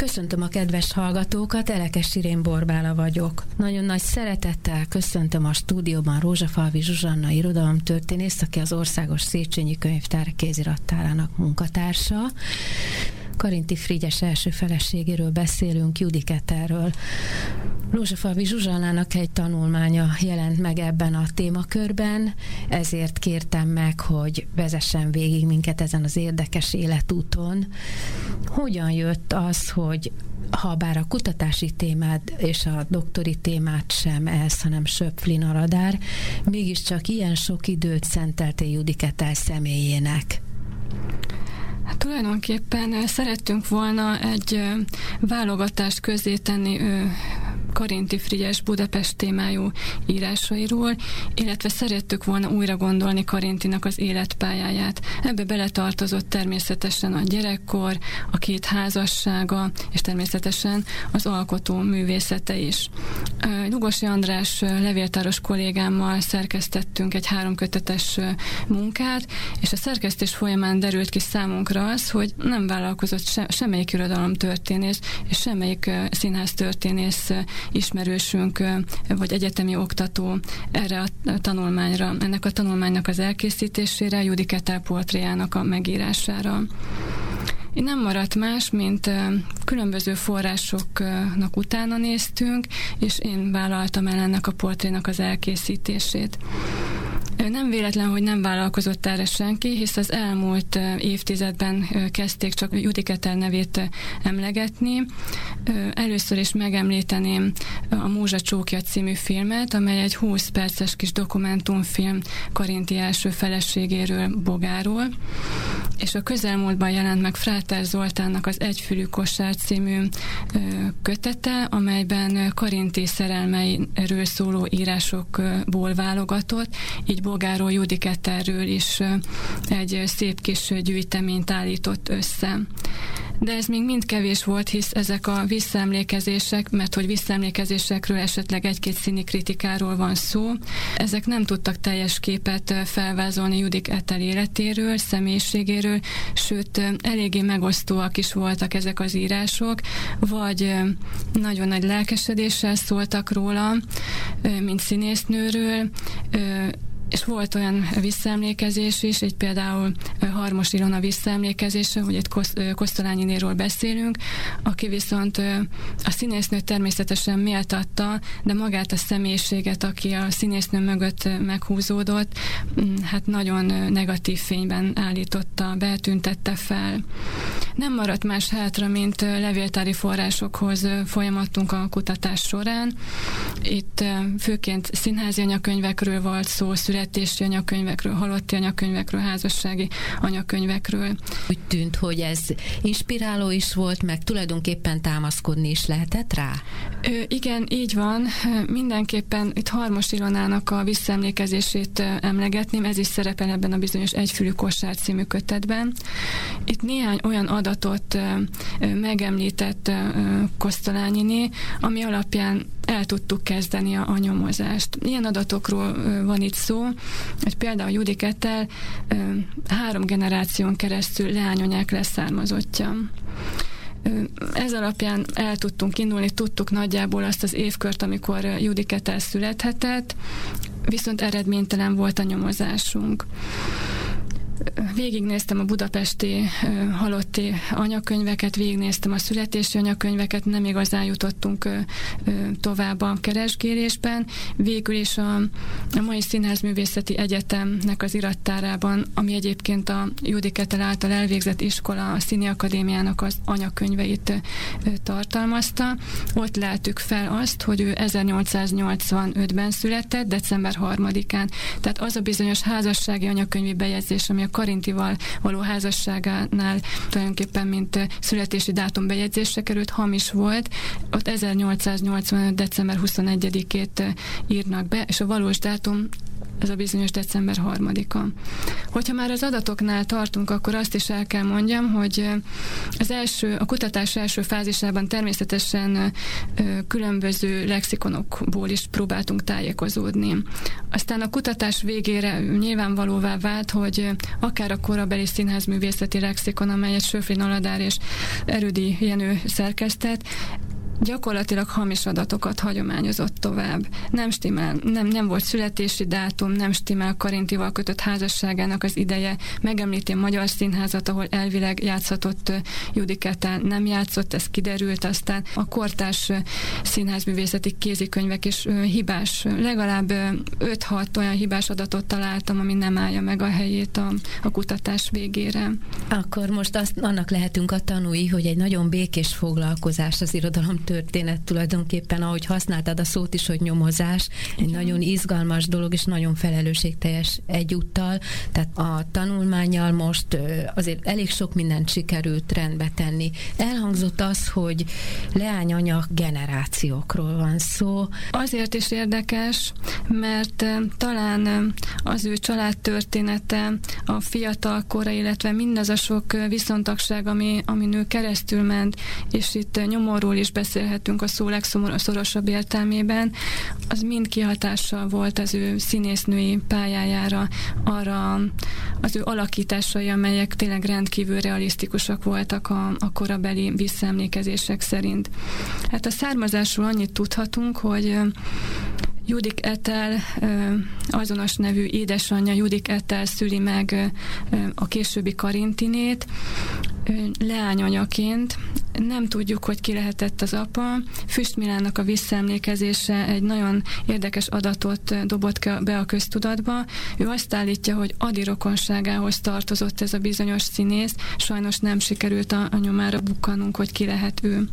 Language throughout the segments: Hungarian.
Köszöntöm a kedves hallgatókat, Elekes Irén Borbála vagyok. Nagyon nagy szeretettel köszöntöm a stúdióban Rózsafalvi Zsuzsanna irodalomtörténész, aki az Országos Széchenyi Könyvtár kézirattárának munkatársa. Karinti Frigyes első feleségéről beszélünk, Judiketerről. Rózsafalvi Zsuzsanának egy tanulmánya jelent meg ebben a témakörben, ezért kértem meg, hogy vezessen végig minket ezen az érdekes életúton. Hogyan jött az, hogy ha bár a kutatási témád és a doktori témát sem ez, hanem Söpflin a radár, mégiscsak ilyen sok időt szenteltél Judiketel személyének. Hát tulajdonképpen szerettünk volna egy válogatást tenni Karinti Frigyes Budapest témájú írásairól, illetve szerettük volna újra gondolni Karintinak az életpályáját. Ebbe beletartozott természetesen a gyerekkor, a két házassága, és természetesen az alkotó művészete is. Lugosi András levéltáros kollégámmal szerkesztettünk egy háromkötetes munkát, és a szerkesztés folyamán derült ki számunkra az, hogy nem vállalkozott se, semmelyik irodalom történész, és semmelyik színház történész ismerősünk, vagy egyetemi oktató erre a tanulmányra, ennek a tanulmánynak az elkészítésére, Judy Ketel portréjának a megírására. Én nem maradt más, mint különböző forrásoknak utána néztünk, és én vállaltam el ennek a portrénak az elkészítését. Nem véletlen, hogy nem vállalkozott erre senki, hisz az elmúlt évtizedben kezdték csak Judiketel nevét emlegetni. Először is megemlíteném a Múzsa Csókja című filmet, amely egy 20 perces kis dokumentumfilm Karinti első feleségéről, Bogáról, és a közelmúltban jelent meg Fráter Zoltánnak az Egyfülű kosár című kötete, amelyben Karinti szerelmeiről szóló írásokból válogatott, így Bolgáról Judiketterről is egy szép kis gyűjteményt állított össze. De ez még mind kevés volt, hisz ezek a visszaemlékezések, mert hogy visszaemlékezésekről esetleg egy-két színi kritikáról van szó, ezek nem tudtak teljes képet felvázolni Judik Etel életéről, személyiségéről, sőt, eléggé megosztóak is voltak ezek az írások, vagy nagyon nagy lelkesedéssel szóltak róla, mint színésznőről, és volt olyan visszaemlékezés is, egy például Harmos Ilona visszaemlékezése, hogy egy Kosztolányinéről beszélünk, aki viszont a színésznőt természetesen méltatta, de magát a személyiséget, aki a színésznő mögött meghúzódott, mm, hát nagyon negatív fényben állította, betüntette fel. Nem maradt más hátra, mint levéltári forrásokhoz folyamatunk a kutatás során. Itt főként színházi anyakönyvekről volt szó, szület születési anyakönyvekről, halotti anyakönyvekről, házassági anyakönyvekről. Úgy tűnt, hogy ez inspiráló is volt, meg tulajdonképpen támaszkodni is lehetett rá? Ö, igen, így van. Mindenképpen itt Harmos Ilonának a visszaemlékezését emlegetném, ez is szerepel ebben a bizonyos Egyfülű kosár című kötetben. Itt néhány olyan adatot megemlített Kosztolányiné, ami alapján el tudtuk kezdeni a, a nyomozást. Ilyen adatokról van itt szó, hogy például Judy Kettel három generáción keresztül leányonyák leszármazottja. Ez alapján el tudtunk indulni, tudtuk nagyjából azt az évkört, amikor Judy Kettel születhetett, viszont eredménytelen volt a nyomozásunk végignéztem a budapesti halotti anyakönyveket, végignéztem a születési anyakönyveket, nem igazán jutottunk tovább a keresgélésben. Végül is a, a mai Színházművészeti Egyetemnek az irattárában, ami egyébként a Judiketel által elvégzett iskola, a Színi Akadémiának az anyakönyveit tartalmazta. Ott láttuk fel azt, hogy ő 1885-ben született, december 3-án. Tehát az a bizonyos házassági anyakönyvi bejegyzés, ami a Karintival való házasságánál tulajdonképpen mint születési dátum bejegyzésre került, hamis volt. Ott 1885. december 21-ét írnak be, és a valós dátum ez a bizonyos december harmadika. Hogyha már az adatoknál tartunk, akkor azt is el kell mondjam, hogy az első, a kutatás első fázisában természetesen különböző lexikonokból is próbáltunk tájékozódni. Aztán a kutatás végére nyilvánvalóvá vált, hogy akár a korabeli színházművészeti lexikon, amelyet Söfrin Aladár és Erüdi Jenő szerkesztett, gyakorlatilag hamis adatokat hagyományozott tovább. Nem stimmel, nem, nem volt születési dátum, nem stimmel Karintival kötött házasságának az ideje, megemlíti a Magyar Színházat, ahol elvileg játszhatott Judikettel, nem játszott, ez kiderült, aztán a kortás színházművészeti kézikönyvek is hibás, legalább 5-6 olyan hibás adatot találtam, ami nem állja meg a helyét a, a kutatás végére. Akkor most azt, annak lehetünk a tanúi, hogy egy nagyon békés foglalkozás az irodalom történet tulajdonképpen, ahogy használtad a szót is, hogy nyomozás, egy Igen. nagyon izgalmas dolog, és nagyon felelősségteljes egyúttal. Tehát a tanulmányjal most azért elég sok mindent sikerült rendbe tenni. Elhangzott az, hogy leányanya generációkról van szó. Azért is érdekes, mert talán az ő családtörténete, a fiatal kora, illetve mindaz a sok viszontagság, ami, ami nő keresztül ment, és itt nyomorról is beszél beszélhetünk a szó legszorosabb értelmében, az mind kihatással volt az ő színésznői pályájára, arra az ő alakításai, amelyek tényleg rendkívül realisztikusak voltak a, a korabeli visszaemlékezések szerint. Hát a származásról annyit tudhatunk, hogy Judik Etel azonos nevű édesanyja Judik Etel szüli meg a későbbi Karintinét leányanyaként. Nem tudjuk, hogy ki lehetett az apa. Füst Milánnak a visszaemlékezése egy nagyon érdekes adatot dobott be a köztudatba. Ő azt állítja, hogy Adi rokonságához tartozott ez a bizonyos színész, sajnos nem sikerült a, a nyomára bukkanunk, hogy ki lehet ő.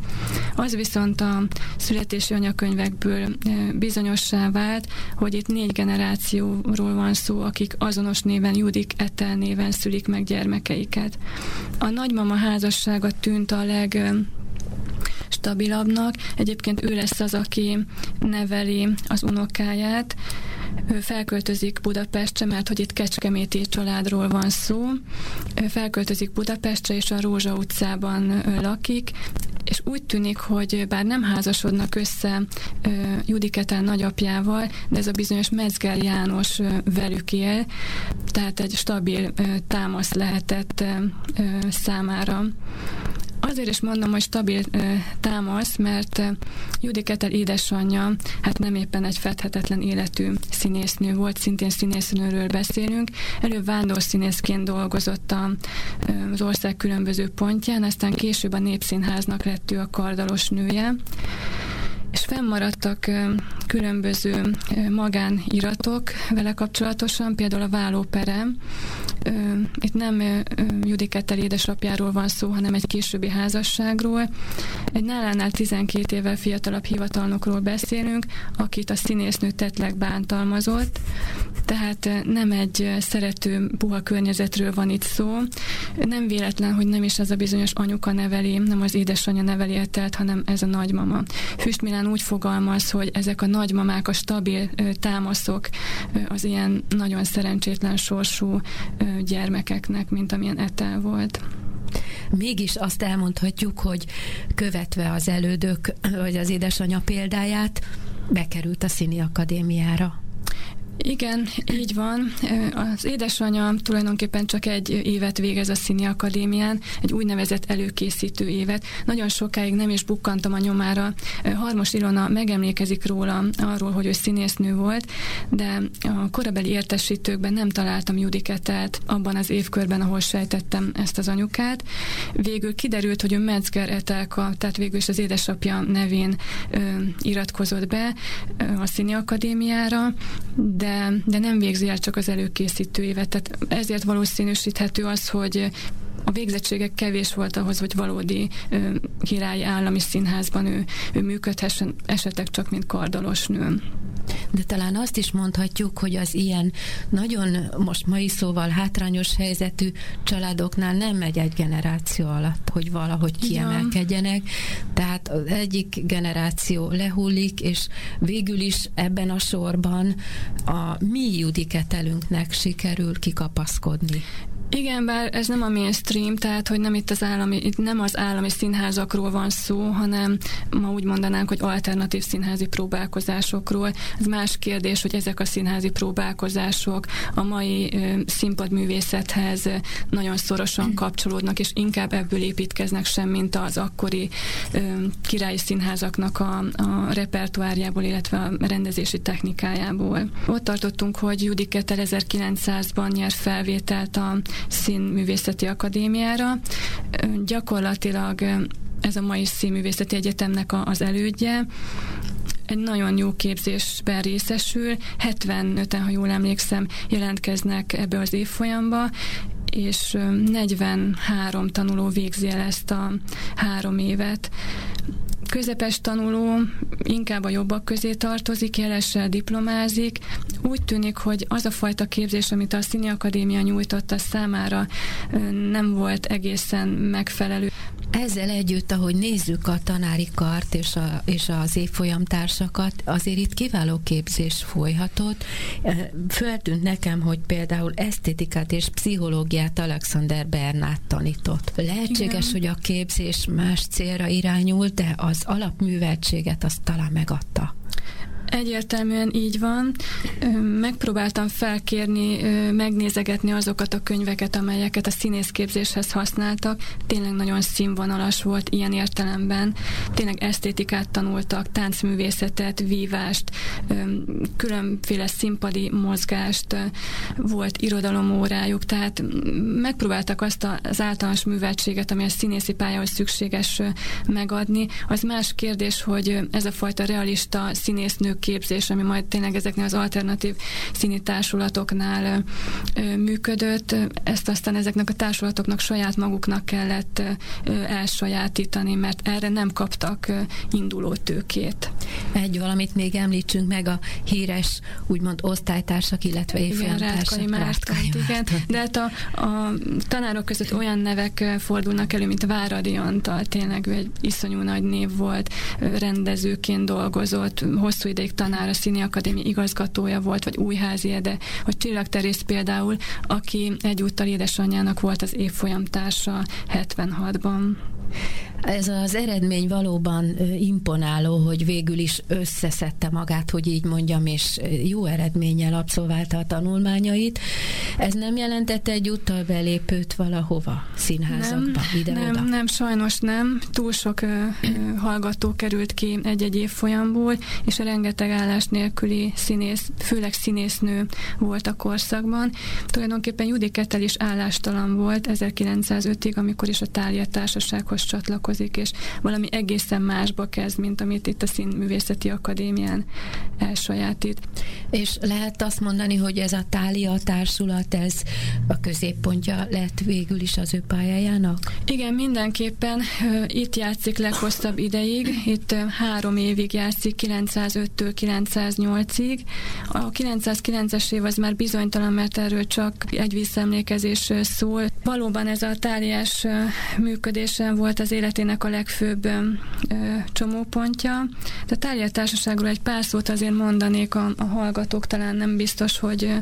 Az viszont a születési anyakönyvekből bizonyossá vált, hogy itt négy generációról van szó, akik azonos néven Judik Etel néven szülik meg gyermekeiket. A nagymama házassága tűnt a leg stabilabbnak. Egyébként ő lesz az, aki neveli az unokáját. Ő felköltözik Budapestre, mert hogy itt Kecskeméti családról van szó. Ő felköltözik Budapestre, és a Rózsa utcában lakik, és úgy tűnik, hogy bár nem házasodnak össze Judiketen nagyapjával, de ez a bizonyos Mezger János velük él, tehát egy stabil támasz lehetett számára. Azért is mondom, hogy stabil támasz, mert Judy édesanyja, hát nem éppen egy fedhetetlen életű színésznő volt, szintén színésznőről beszélünk. Előbb vándorszínészként dolgozott az ország különböző pontján, aztán később a Népszínháznak lett ő a kardalos nője és fennmaradtak különböző magániratok vele kapcsolatosan, például a vállóperem. Itt nem Judikettel édesapjáról van szó, hanem egy későbbi házasságról. Egy nálánál 12 évvel fiatalabb hivatalnokról beszélünk, akit a színésznő tetleg bántalmazott, tehát nem egy szerető, puha környezetről van itt szó. Nem véletlen, hogy nem is ez a bizonyos anyuka neveli, nem az édesanyja neveli etelt, hanem ez a nagymama. Füst Milán úgy fogalmaz, hogy ezek a nagymamák, a stabil támaszok az ilyen nagyon szerencsétlen sorsú gyermekeknek, mint amilyen etel volt. Mégis azt elmondhatjuk, hogy követve az elődök, vagy az édesanyja példáját, bekerült a Színi Akadémiára. Igen, így van. Az édesanyja tulajdonképpen csak egy évet végez a Színi Akadémián, egy úgynevezett előkészítő évet. Nagyon sokáig nem is bukkantam a nyomára. Harmos Ilona megemlékezik róla, arról, hogy ő színésznő volt, de a korabeli értesítőkben nem találtam Judiketet abban az évkörben, ahol sejtettem ezt az anyukát. Végül kiderült, hogy ő Metzger Etelka, tehát végül is az édesapja nevén ö, iratkozott be ö, a Színi Akadémiára, de de, de nem végzi el csak az előkészítő évet. Tehát ezért valószínűsíthető az, hogy a végzettségek kevés volt ahhoz, hogy valódi ö, királyi állami színházban ő, ő működhessen, esetek csak mint kardalos nő. De talán azt is mondhatjuk, hogy az ilyen nagyon most mai szóval hátrányos helyzetű családoknál nem megy egy generáció alatt, hogy valahogy kiemelkedjenek. Tehát az egyik generáció lehullik, és végül is ebben a sorban a mi judiketelünknek sikerül kikapaszkodni. Igen, bár ez nem a mainstream, tehát hogy nem itt az állami, itt nem az állami színházakról van szó, hanem ma úgy mondanánk, hogy alternatív színházi próbálkozásokról. Ez más kérdés, hogy ezek a színházi próbálkozások a mai ö, színpadművészethez nagyon szorosan kapcsolódnak, és inkább ebből építkeznek sem, mint az akkori ö, királyi színházaknak a, a repertoárjából, illetve a rendezési technikájából. Ott tartottunk, hogy Judik 1900-ban nyer felvételt a Színművészeti Akadémiára. Gyakorlatilag ez a mai Színművészeti Egyetemnek az elődje, egy nagyon jó képzésben részesül, 75-en, ha jól emlékszem, jelentkeznek ebbe az évfolyamba, és 43 tanuló végzi el ezt a három évet közepes tanuló inkább a jobbak közé tartozik, jelessel diplomázik. Úgy tűnik, hogy az a fajta képzés, amit a Színi Akadémia nyújtotta számára, nem volt egészen megfelelő. Ezzel együtt, ahogy nézzük a tanári kart és, a, és az évfolyam társakat, azért itt kiváló képzés folyhatott. Föltűnt nekem, hogy például esztétikát és pszichológiát Alexander Bernát tanított. Lehetséges, Igen. hogy a képzés más célra irányult, de az alapműveltséget azt talán megadta. Egyértelműen így van. Megpróbáltam felkérni, megnézegetni azokat a könyveket, amelyeket a színészképzéshez használtak. Tényleg nagyon színvonalas volt ilyen értelemben. Tényleg esztétikát tanultak, táncművészetet, vívást, különféle színpadi mozgást, volt irodalomórájuk, tehát megpróbáltak azt az általános műveltséget, ami a színészi pályához szükséges megadni. Az más kérdés, hogy ez a fajta realista színésznők képzés, ami majd tényleg ezeknél az alternatív színi társulatoknál működött. Ezt aztán ezeknek a társulatoknak saját maguknak kellett elsajátítani, mert erre nem kaptak induló tőkét. Egy valamit még említsünk meg, a híres úgymond osztálytársak, illetve évfolyamtársak. Igen, igen. De hát a, a tanárok között olyan nevek fordulnak elő, mint Váradi Antal, tényleg ő egy iszonyú nagy név volt, rendezőként dolgozott, hosszú ideig tanár, a Színi Akadémia igazgatója volt, vagy Újházi Ede, vagy Csillag Terész például, aki egyúttal édesanyjának volt az évfolyam társa 76-ban. Ez az eredmény valóban imponáló, hogy végül is összeszedte magát, hogy így mondjam, és jó eredménnyel abszolválta a tanulmányait. Ez nem jelentette egy úttal belépőt valahova, színházakba, ide Nem, nem, sajnos nem. Túl sok ö, ö, hallgató került ki egy-egy évfolyamból, és a rengeteg állás nélküli színész, főleg színésznő volt a korszakban. Tulajdonképpen Judi Kettel is állástalan volt 1905-ig, amikor is a Tália Társasághoz csatlakozott foglalkozik, és valami egészen másba kezd, mint amit itt a Színművészeti Akadémián elsajátít. És lehet azt mondani, hogy ez a Tália társulat, ez a középpontja lett végül is az ő pályájának? Igen, mindenképpen itt játszik leghosszabb ideig, itt három évig játszik, 905-től 908-ig. A 909-es év az már bizonytalan, mert erről csak egy visszaemlékezés szól. Valóban ez a táliás működésen volt az élet életének a legfőbb ö, csomópontja. De a Tália Társaságról egy pár szót azért mondanék a, a hallgatók, talán nem biztos, hogy ö,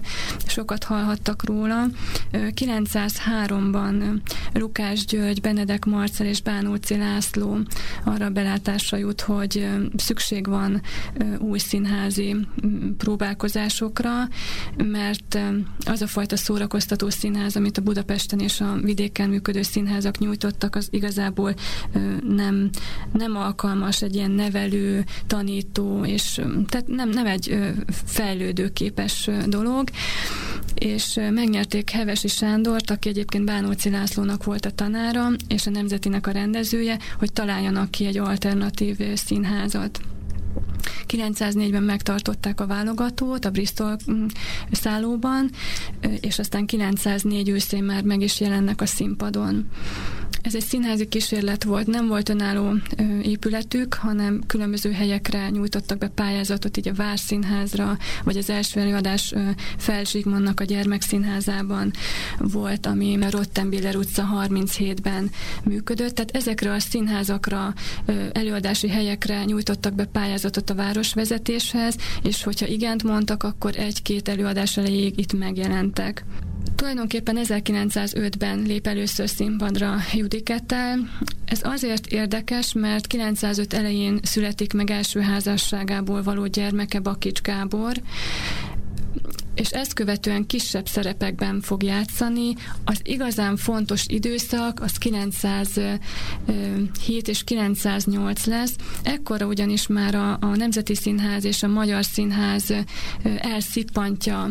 sokat hallhattak róla. 903-ban Lukás György, Benedek Marcel és Bánóci László arra belátásra jut, hogy szükség van új színházi próbálkozásokra, mert az a fajta szórakoztató színház, amit a Budapesten és a vidéken működő színházak nyújtottak, az igazából nem, nem alkalmas egy ilyen nevelő, tanító, és tehát nem, nem egy fejlődőképes dolog, és megnyerték Hevesi Sándort, aki egyébként Bánóci Lászlónak volt a tanára, és a Nemzetinek a rendezője, hogy találjanak ki egy alternatív színházat. 904-ben megtartották a válogatót a Bristol mm, szállóban, és aztán 904 őszén már meg is jelennek a színpadon. Ez egy színházi kísérlet volt, nem volt önálló épületük, hanem különböző helyekre nyújtottak be pályázatot, így a Várszínházra, vagy az első előadás Felzsigmonnak a gyermekszínházában volt, ami a Rottenbiller utca 37-ben működött. Tehát ezekre a színházakra, előadási helyekre nyújtottak be pályázatot a városvezetéshez, és hogyha igent mondtak, akkor egy-két előadás elejéig itt megjelentek. Tulajdonképpen 1905-ben lép először színpadra Judikettel. Ez azért érdekes, mert 905 elején születik meg első házasságából való gyermeke Bakics Gábor, és ezt követően kisebb szerepekben fog játszani. Az igazán fontos időszak az 907 és 908 lesz. Ekkora ugyanis már a, a Nemzeti Színház és a Magyar Színház elszippantja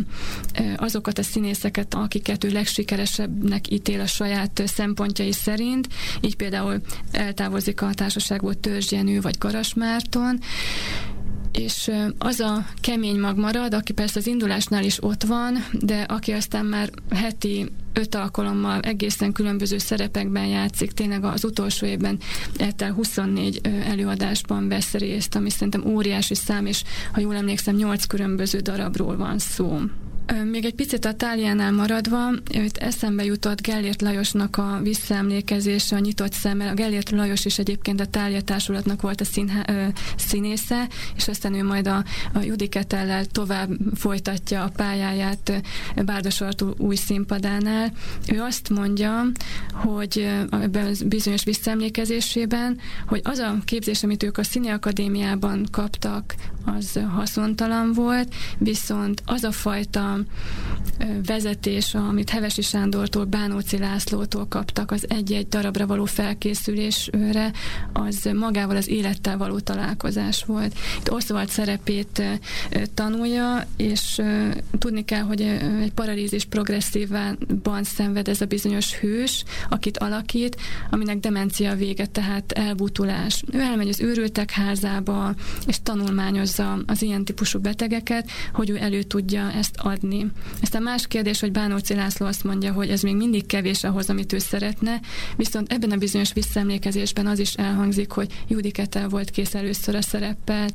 azokat a színészeket, akiket ő legsikeresebbnek ítél a saját szempontjai szerint. Így például eltávozik a társaságból Törzs Jenő vagy Garas Márton, és az a kemény mag marad, aki persze az indulásnál is ott van, de aki aztán már heti öt alkalommal egészen különböző szerepekben játszik, tényleg az utolsó évben ettel 24 előadásban vesz részt, ami szerintem óriási szám, és ha jól emlékszem, 8 különböző darabról van szó. Még egy picit a táliánál maradva, itt eszembe jutott Gellért Lajosnak a visszaemlékezése a nyitott szemmel. A Gellért Lajos is egyébként a Tália Társulatnak volt a színhá, ö, színésze, és aztán ő majd a, a Judiketellel tovább folytatja a pályáját Bárdos Artú új színpadánál. Ő azt mondja, hogy ebben bizonyos visszaemlékezésében, hogy az a képzés, amit ők a Színi Akadémiában kaptak, az haszontalan volt, viszont az a fajta vezetés, amit Hevesi Sándortól, Bánóci Lászlótól kaptak az egy-egy darabra való felkészülésre, az magával az élettel való találkozás volt. Itt Oswald szerepét tanulja, és tudni kell, hogy egy paralízis progresszívban szenved ez a bizonyos hős, akit alakít, aminek demencia vége, tehát elbutulás. Ő elmegy az őrültek házába, és tanulmányozza az ilyen típusú betegeket, hogy ő elő tudja ezt adni adni. Aztán más kérdés, hogy Bánóci László azt mondja, hogy ez még mindig kevés ahhoz, amit ő szeretne, viszont ebben a bizonyos visszaemlékezésben az is elhangzik, hogy Judiketel volt kész először a szereppel.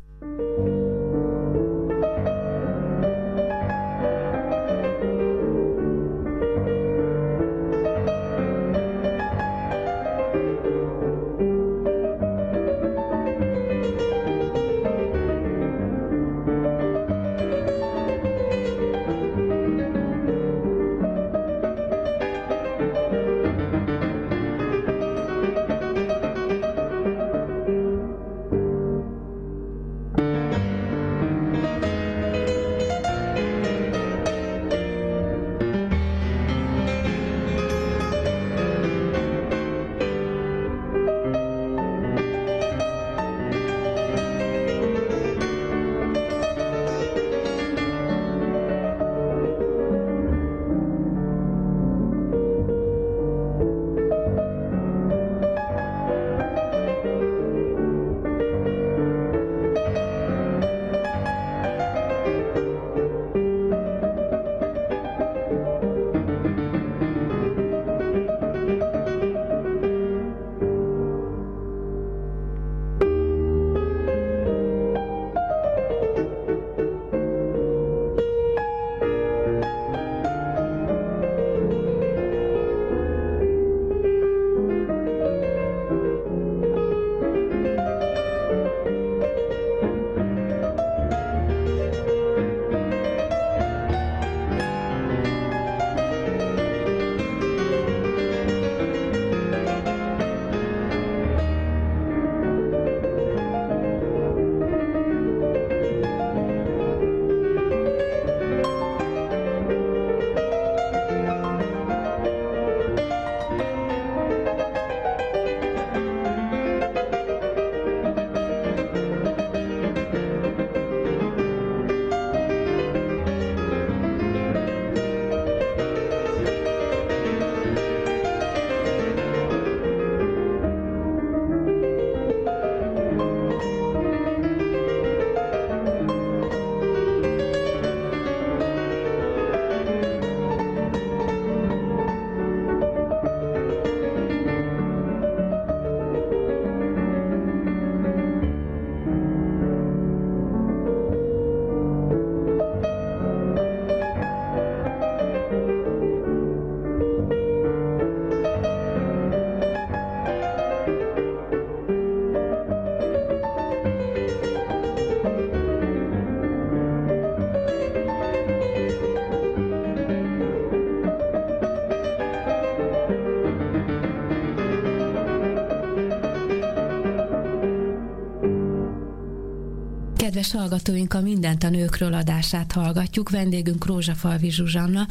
Kedves hallgatóink, a Mindent a nőkről adását hallgatjuk. Vendégünk Rózsafalvi Zsuzsanna,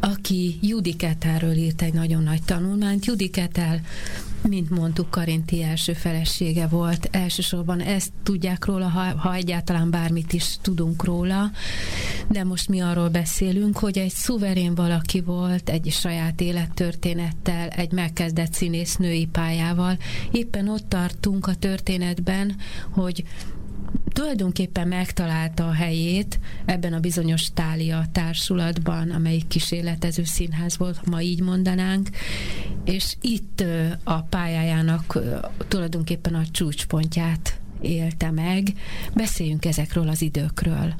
aki Judiketelről írt egy nagyon nagy tanulmányt. Judiketel mint mondtuk, Karinti első felesége volt. Elsősorban ezt tudják róla, ha, ha egyáltalán bármit is tudunk róla, de most mi arról beszélünk, hogy egy szuverén valaki volt, egy saját élettörténettel, egy megkezdett színésznői pályával. Éppen ott tartunk a történetben, hogy tulajdonképpen megtalálta a helyét ebben a bizonyos Tália társulatban, amelyik kísérletező színház volt, ma így mondanánk, és itt a pályájának tulajdonképpen a csúcspontját élte meg. Beszéljünk ezekről az időkről.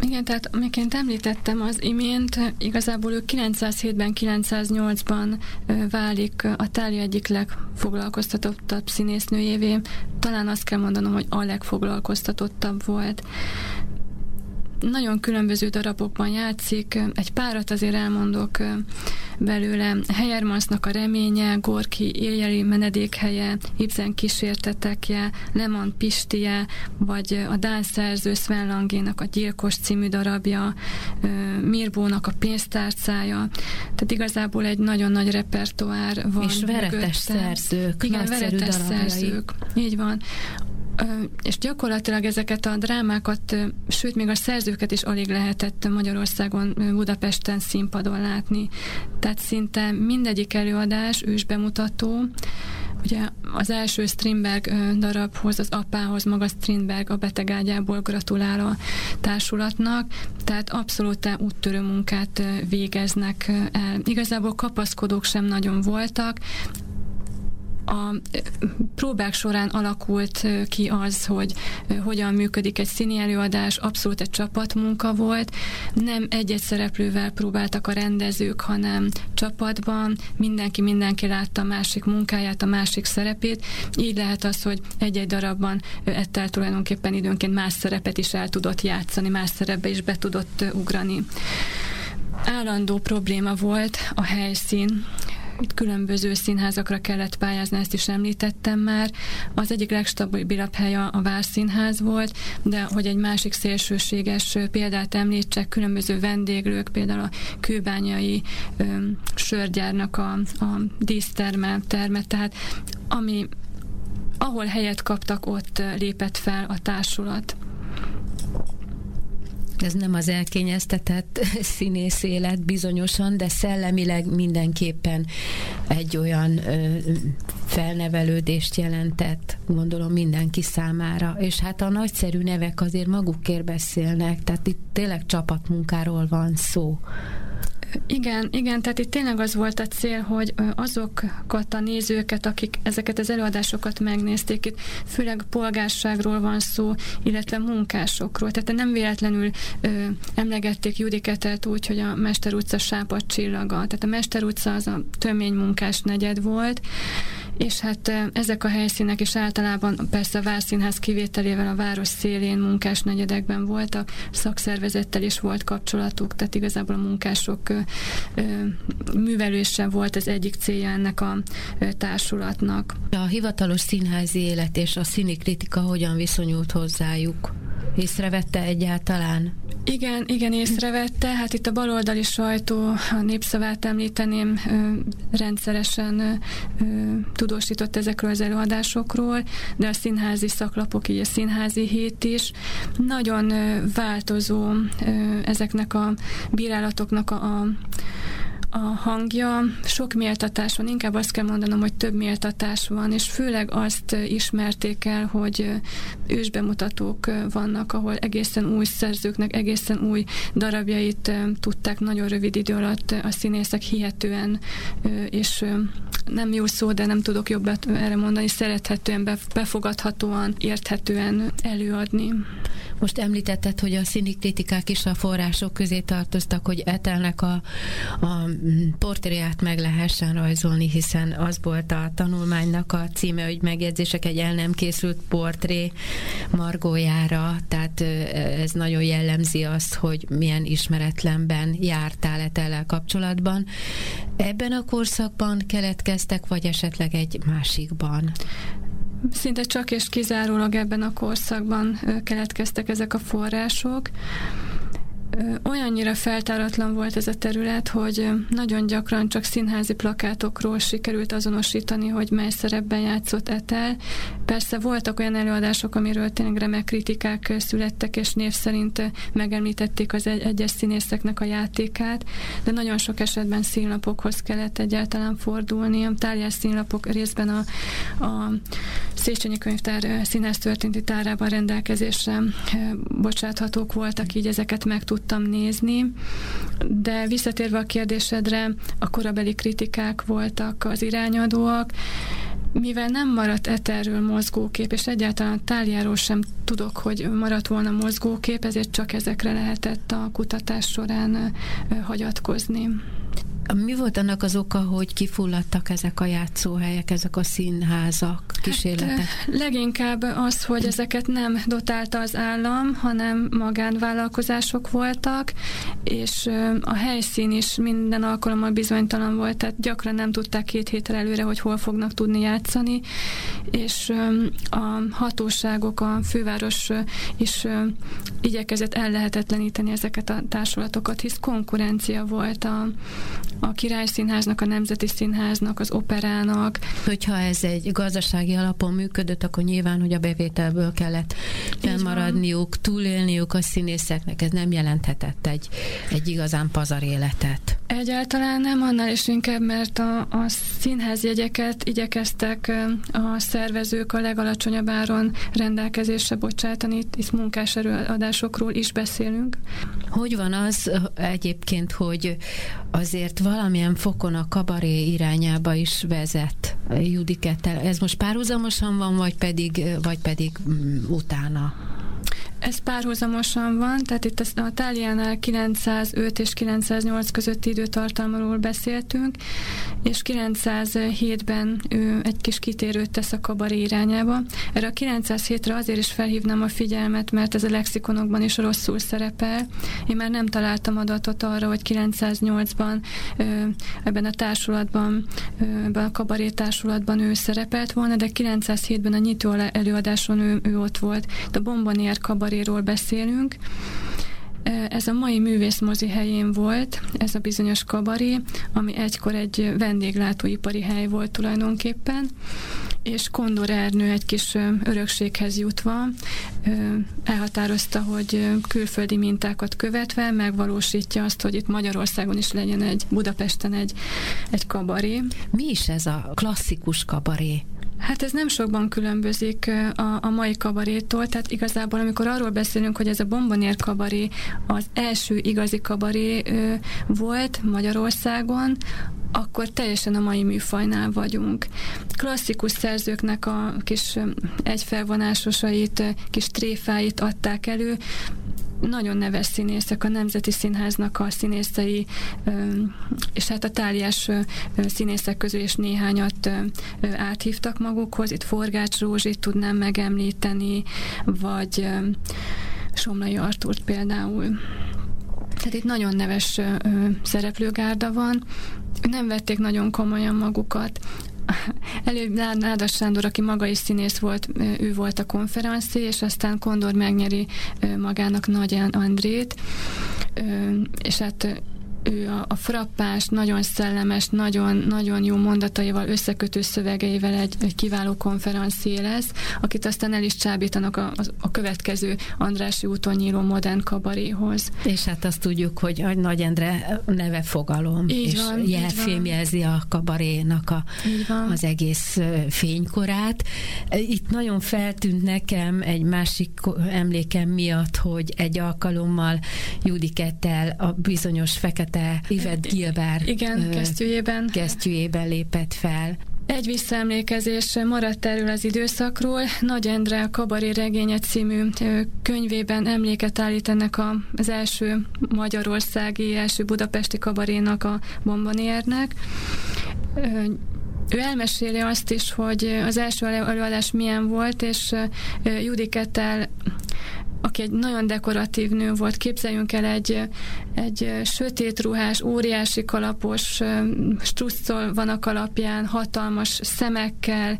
Igen, tehát amiként említettem az imént, igazából ő 907-ben, 908-ban válik a táli egyik legfoglalkoztatottabb színésznőjévé. Talán azt kell mondanom, hogy a legfoglalkoztatottabb volt nagyon különböző darabokban játszik, egy párat azért elmondok belőle. Heyermansnak a reménye, Gorki éjjeli menedékhelye, Ibsen kísértetekje, Lemon Pistie, vagy a Dán szerző Sven Langénak a Gyilkos című darabja, Mirbónak a pénztárcája. Tehát igazából egy nagyon nagy repertoár van. És veretes mögötte. szerzők, Igen, veretes darabjai. szerzők. Így van és gyakorlatilag ezeket a drámákat, sőt, még a szerzőket is alig lehetett Magyarországon, Budapesten színpadon látni. Tehát szinte mindegyik előadás ősbemutató, Ugye az első Strindberg darabhoz, az apához maga Strindberg a betegágyából gratulál a társulatnak, tehát abszolút úttörő munkát végeznek el. Igazából kapaszkodók sem nagyon voltak, a próbák során alakult ki az, hogy hogyan működik egy színi előadás, abszolút egy csapatmunka volt. Nem egy-egy szereplővel próbáltak a rendezők, hanem csapatban. Mindenki mindenki látta a másik munkáját, a másik szerepét. Így lehet az, hogy egy-egy darabban Ettel tulajdonképpen időnként más szerepet is el tudott játszani, más szerepbe is be tudott ugrani állandó probléma volt a helyszín különböző színházakra kellett pályázni, ezt is említettem már. Az egyik legstabilabb hely a, a Várszínház volt, de hogy egy másik szélsőséges példát említsek, különböző vendéglők, például a kőbányai ö, sörgyárnak a, a díszterme, terme, tehát ami ahol helyet kaptak, ott lépett fel a társulat ez nem az elkényeztetett színész élet bizonyosan, de szellemileg mindenképpen egy olyan ö, felnevelődést jelentett, gondolom mindenki számára. És hát a nagyszerű nevek azért magukért beszélnek, tehát itt tényleg csapatmunkáról van szó. Igen, igen, tehát itt tényleg az volt a cél, hogy azokat a nézőket, akik ezeket az előadásokat megnézték, itt főleg polgárságról van szó, illetve munkásokról. Tehát nem véletlenül ö, emlegették Judiketet úgy, hogy a Mester utca sápad csillaga. Tehát a Mester utca az a tömény munkás negyed volt, és hát ezek a helyszínek is általában persze a Várszínház kivételével a város szélén munkás negyedekben voltak, szakszervezettel is volt kapcsolatuk, tehát igazából a munkások művelése volt az egyik célja ennek a társulatnak. A hivatalos színházi élet és a színi kritika hogyan viszonyult hozzájuk? Észrevette egyáltalán? Igen, igen, észrevette. Hát itt a baloldali sajtó, a népszavát említeném, rendszeresen tudósított ezekről az előadásokról, de a színházi szaklapok, így a színházi hét is. Nagyon változó ezeknek a bírálatoknak a, a a hangja, sok méltatás van, inkább azt kell mondanom, hogy több méltatás van, és főleg azt ismerték el, hogy ősbemutatók vannak, ahol egészen új szerzőknek, egészen új darabjait tudták nagyon rövid idő alatt a színészek hihetően, és nem jó szó, de nem tudok jobbat erre mondani, szerethetően, befogadhatóan, érthetően előadni. Most említetted, hogy a színi kritikák is a források közé tartoztak, hogy etelnek a, a portréját meg lehessen rajzolni, hiszen az volt a tanulmánynak a címe, hogy megjegyzések egy el nem készült portré margójára, tehát ez nagyon jellemzi azt, hogy milyen ismeretlenben jártál etellel kapcsolatban. Ebben a korszakban keletkeztek, vagy esetleg egy másikban? Szinte csak és kizárólag ebben a korszakban keletkeztek ezek a források olyannyira feltáratlan volt ez a terület, hogy nagyon gyakran csak színházi plakátokról sikerült azonosítani, hogy mely szerepben játszott Etel. Persze voltak olyan előadások, amiről tényleg remek kritikák születtek, és név szerint megemlítették az egy- egyes színészeknek a játékát, de nagyon sok esetben színlapokhoz kellett egyáltalán fordulni. A tárgyás színlapok részben a, a Széchenyi Könyvtár színház történeti tárában rendelkezésre bocsáthatók voltak, így ezeket meg tudtam nézni, de visszatérve a kérdésedre, a korabeli kritikák voltak az irányadóak, mivel nem maradt eterről mozgókép, és egyáltalán táliáról sem tudok, hogy maradt volna mozgókép, ezért csak ezekre lehetett a kutatás során hagyatkozni. Mi volt annak az oka, hogy kifulladtak ezek a játszóhelyek, ezek a színházak, kísérletek? Hát, leginkább az, hogy ezeket nem dotálta az állam, hanem magánvállalkozások voltak, és a helyszín is minden alkalommal bizonytalan volt, tehát gyakran nem tudták két héttel előre, hogy hol fognak tudni játszani, és a hatóságok, a főváros is igyekezett ellehetetleníteni ezeket a társulatokat, hisz konkurencia volt a, a Királyszínháznak, a Nemzeti Színháznak, az operának. Hogyha ez egy gazdasági alapon működött, akkor nyilván, hogy a bevételből kellett fennmaradniuk, túlélniuk a színészeknek, ez nem jelenthetett egy, egy igazán pazar életet. Egyáltalán nem, annál is inkább, mert a, a színházjegyeket igyekeztek a szervezők a legalacsonyabb áron rendelkezésre bocsátani, itt munkás erőadásokról is beszélünk. Hogy van az egyébként, hogy azért valamilyen fokon a kabaré irányába is vezet Judikettel? Ez most párhuzamosan van, vagy pedig, vagy pedig mm, utána? Ez párhuzamosan van, tehát itt a Táliánál 905 és 908 közötti időtartalmáról beszéltünk, és 907-ben ő egy kis kitérőt tesz a kabaré irányába. Erre a 907-re azért is felhívnám a figyelmet, mert ez a lexikonokban is rosszul szerepel. Én már nem találtam adatot arra, hogy 908-ban ebben a társulatban, ebben a kabaré társulatban ő szerepelt volna, de 907-ben a nyitó előadáson ő, ő ott volt. De a Bombonier kabaré kabaréról beszélünk. Ez a mai művészmozi helyén volt, ez a bizonyos kabaré, ami egykor egy vendéglátóipari hely volt tulajdonképpen, és Kondor Ernő egy kis örökséghez jutva elhatározta, hogy külföldi mintákat követve megvalósítja azt, hogy itt Magyarországon is legyen egy, Budapesten egy, egy kabaré. Mi is ez a klasszikus kabaré? Hát ez nem sokban különbözik a, a mai kabarétól, tehát igazából amikor arról beszélünk, hogy ez a bombonér kabaré az első igazi kabaré volt Magyarországon, akkor teljesen a mai műfajnál vagyunk. Klasszikus szerzőknek a kis egyfelvonásosait, kis tréfáit adták elő, nagyon neves színészek, a Nemzeti Színháznak a színészei, és hát a táliás színészek közül is néhányat áthívtak magukhoz. Itt Forgács Rózsit tudnám megemlíteni, vagy Somlai Artúrt például. Tehát itt nagyon neves szereplőgárda van, nem vették nagyon komolyan magukat. Előbb Nádas Sándor, aki maga is színész volt, ő volt a konferenci, és aztán Kondor megnyeri magának Nagy Andrét, és hát ő a, a frappás, nagyon szellemes, nagyon, nagyon jó mondataival, összekötő szövegeivel egy, egy kiváló konferencié lesz, akit aztán el is csábítanak a, a, a következő Andrási úton nyíló modern kabaréhoz. És hát azt tudjuk, hogy a Nagy Endre neve fogalom, így és van, jelfémjelzi a kabarénak a, az egész fénykorát. Itt nagyon feltűnt nekem egy másik emlékem miatt, hogy egy alkalommal Judikettel a bizonyos fekete Fekete Yvette Gilbert Igen, kesztyűjében. kesztyűjében lépett fel. Egy visszaemlékezés maradt erről az időszakról. Nagy Endre a Kabaré regénye című könyvében emléket állít ennek az első magyarországi, első budapesti kabarénak a bombonérnek. Ő elmeséli azt is, hogy az első előadás milyen volt, és Judikettel aki egy nagyon dekoratív nő volt, képzeljünk el egy, egy sötét ruhás, óriási kalapos, strusszol van a kalapján, hatalmas szemekkel,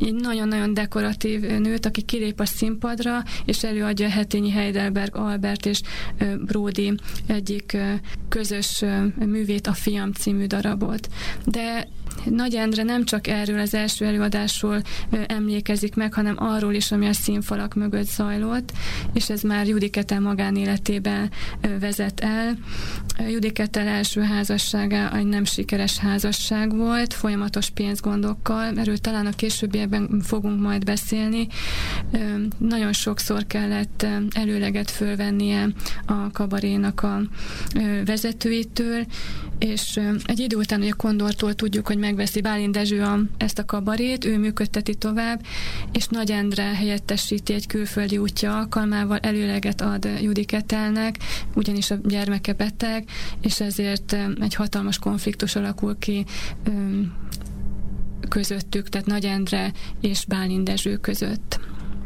egy nagyon-nagyon dekoratív nőt, aki kilép a színpadra, és előadja Hetényi Heidelberg Albert és Brody egyik közös művét, a Fiam című darabot. De nagy Endre nem csak erről az első előadásról emlékezik meg, hanem arról is, ami a színfalak mögött zajlott, és ez már Judiketel magánéletében vezet el. Judiketel első házassága egy nem sikeres házasság volt, folyamatos pénzgondokkal, erről talán a későbbiekben fogunk majd beszélni. Nagyon sokszor kellett előleget fölvennie a kabarénak a vezetőitől, és egy idő után ugye Kondortól tudjuk, hogy megveszi Bálint Dezső a, ezt a kabarét, ő működteti tovább, és Nagy Endre helyettesíti egy külföldi útja alkalmával, előleget ad Judiketelnek, ugyanis a gyermeke beteg, és ezért egy hatalmas konfliktus alakul ki közöttük, tehát Nagy Endre és Bálint Dezső között.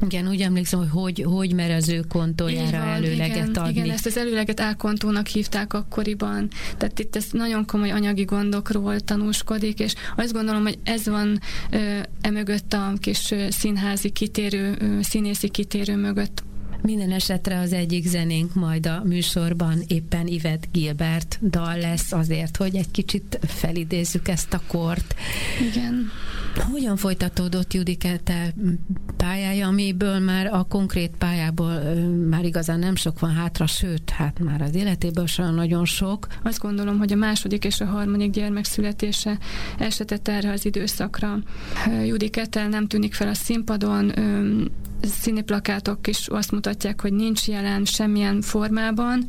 Igen, úgy emlékszem, hogy hogy, hogy mer az ő kontójára van, előleget igen, adni. Igen, ezt az előleget álkontónak hívták akkoriban. Tehát itt ez nagyon komoly anyagi gondokról tanúskodik, és azt gondolom, hogy ez van ö, emögött a kis színházi kitérő, ö, színészi kitérő mögött minden esetre az egyik zenénk majd a műsorban éppen Ivet Gilbert dal lesz azért, hogy egy kicsit felidézzük ezt a kort. Igen. Hogyan folytatódott Judikete pályája, amiből már a konkrét pályából már igazán nem sok van hátra, sőt, hát már az életéből sem nagyon sok. Azt gondolom, hogy a második és a harmadik gyermek születése esetett erre az időszakra. Judiketel nem tűnik fel a színpadon, színiplakátok is azt mutatják, hogy nincs jelen semmilyen formában,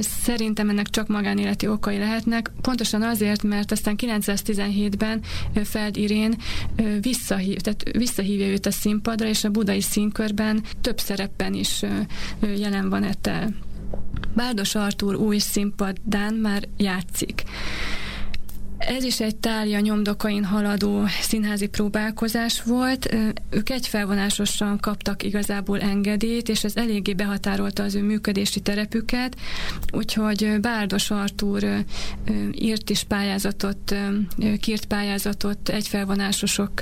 Szerintem ennek csak magánéleti okai lehetnek, pontosan azért, mert aztán 917-ben Feld Irén visszahív, tehát visszahívja őt a színpadra, és a budai színkörben több szerepen is jelen van ettel. Bárdos Artúr új színpadán már játszik. Ez is egy tárja nyomdokain haladó színházi próbálkozás volt. Ők egy felvonásosan kaptak igazából engedélyt, és ez eléggé behatárolta az ő működési terepüket, úgyhogy Bárdos Artúr írt is pályázatot, kírt pályázatot egy felvonásosok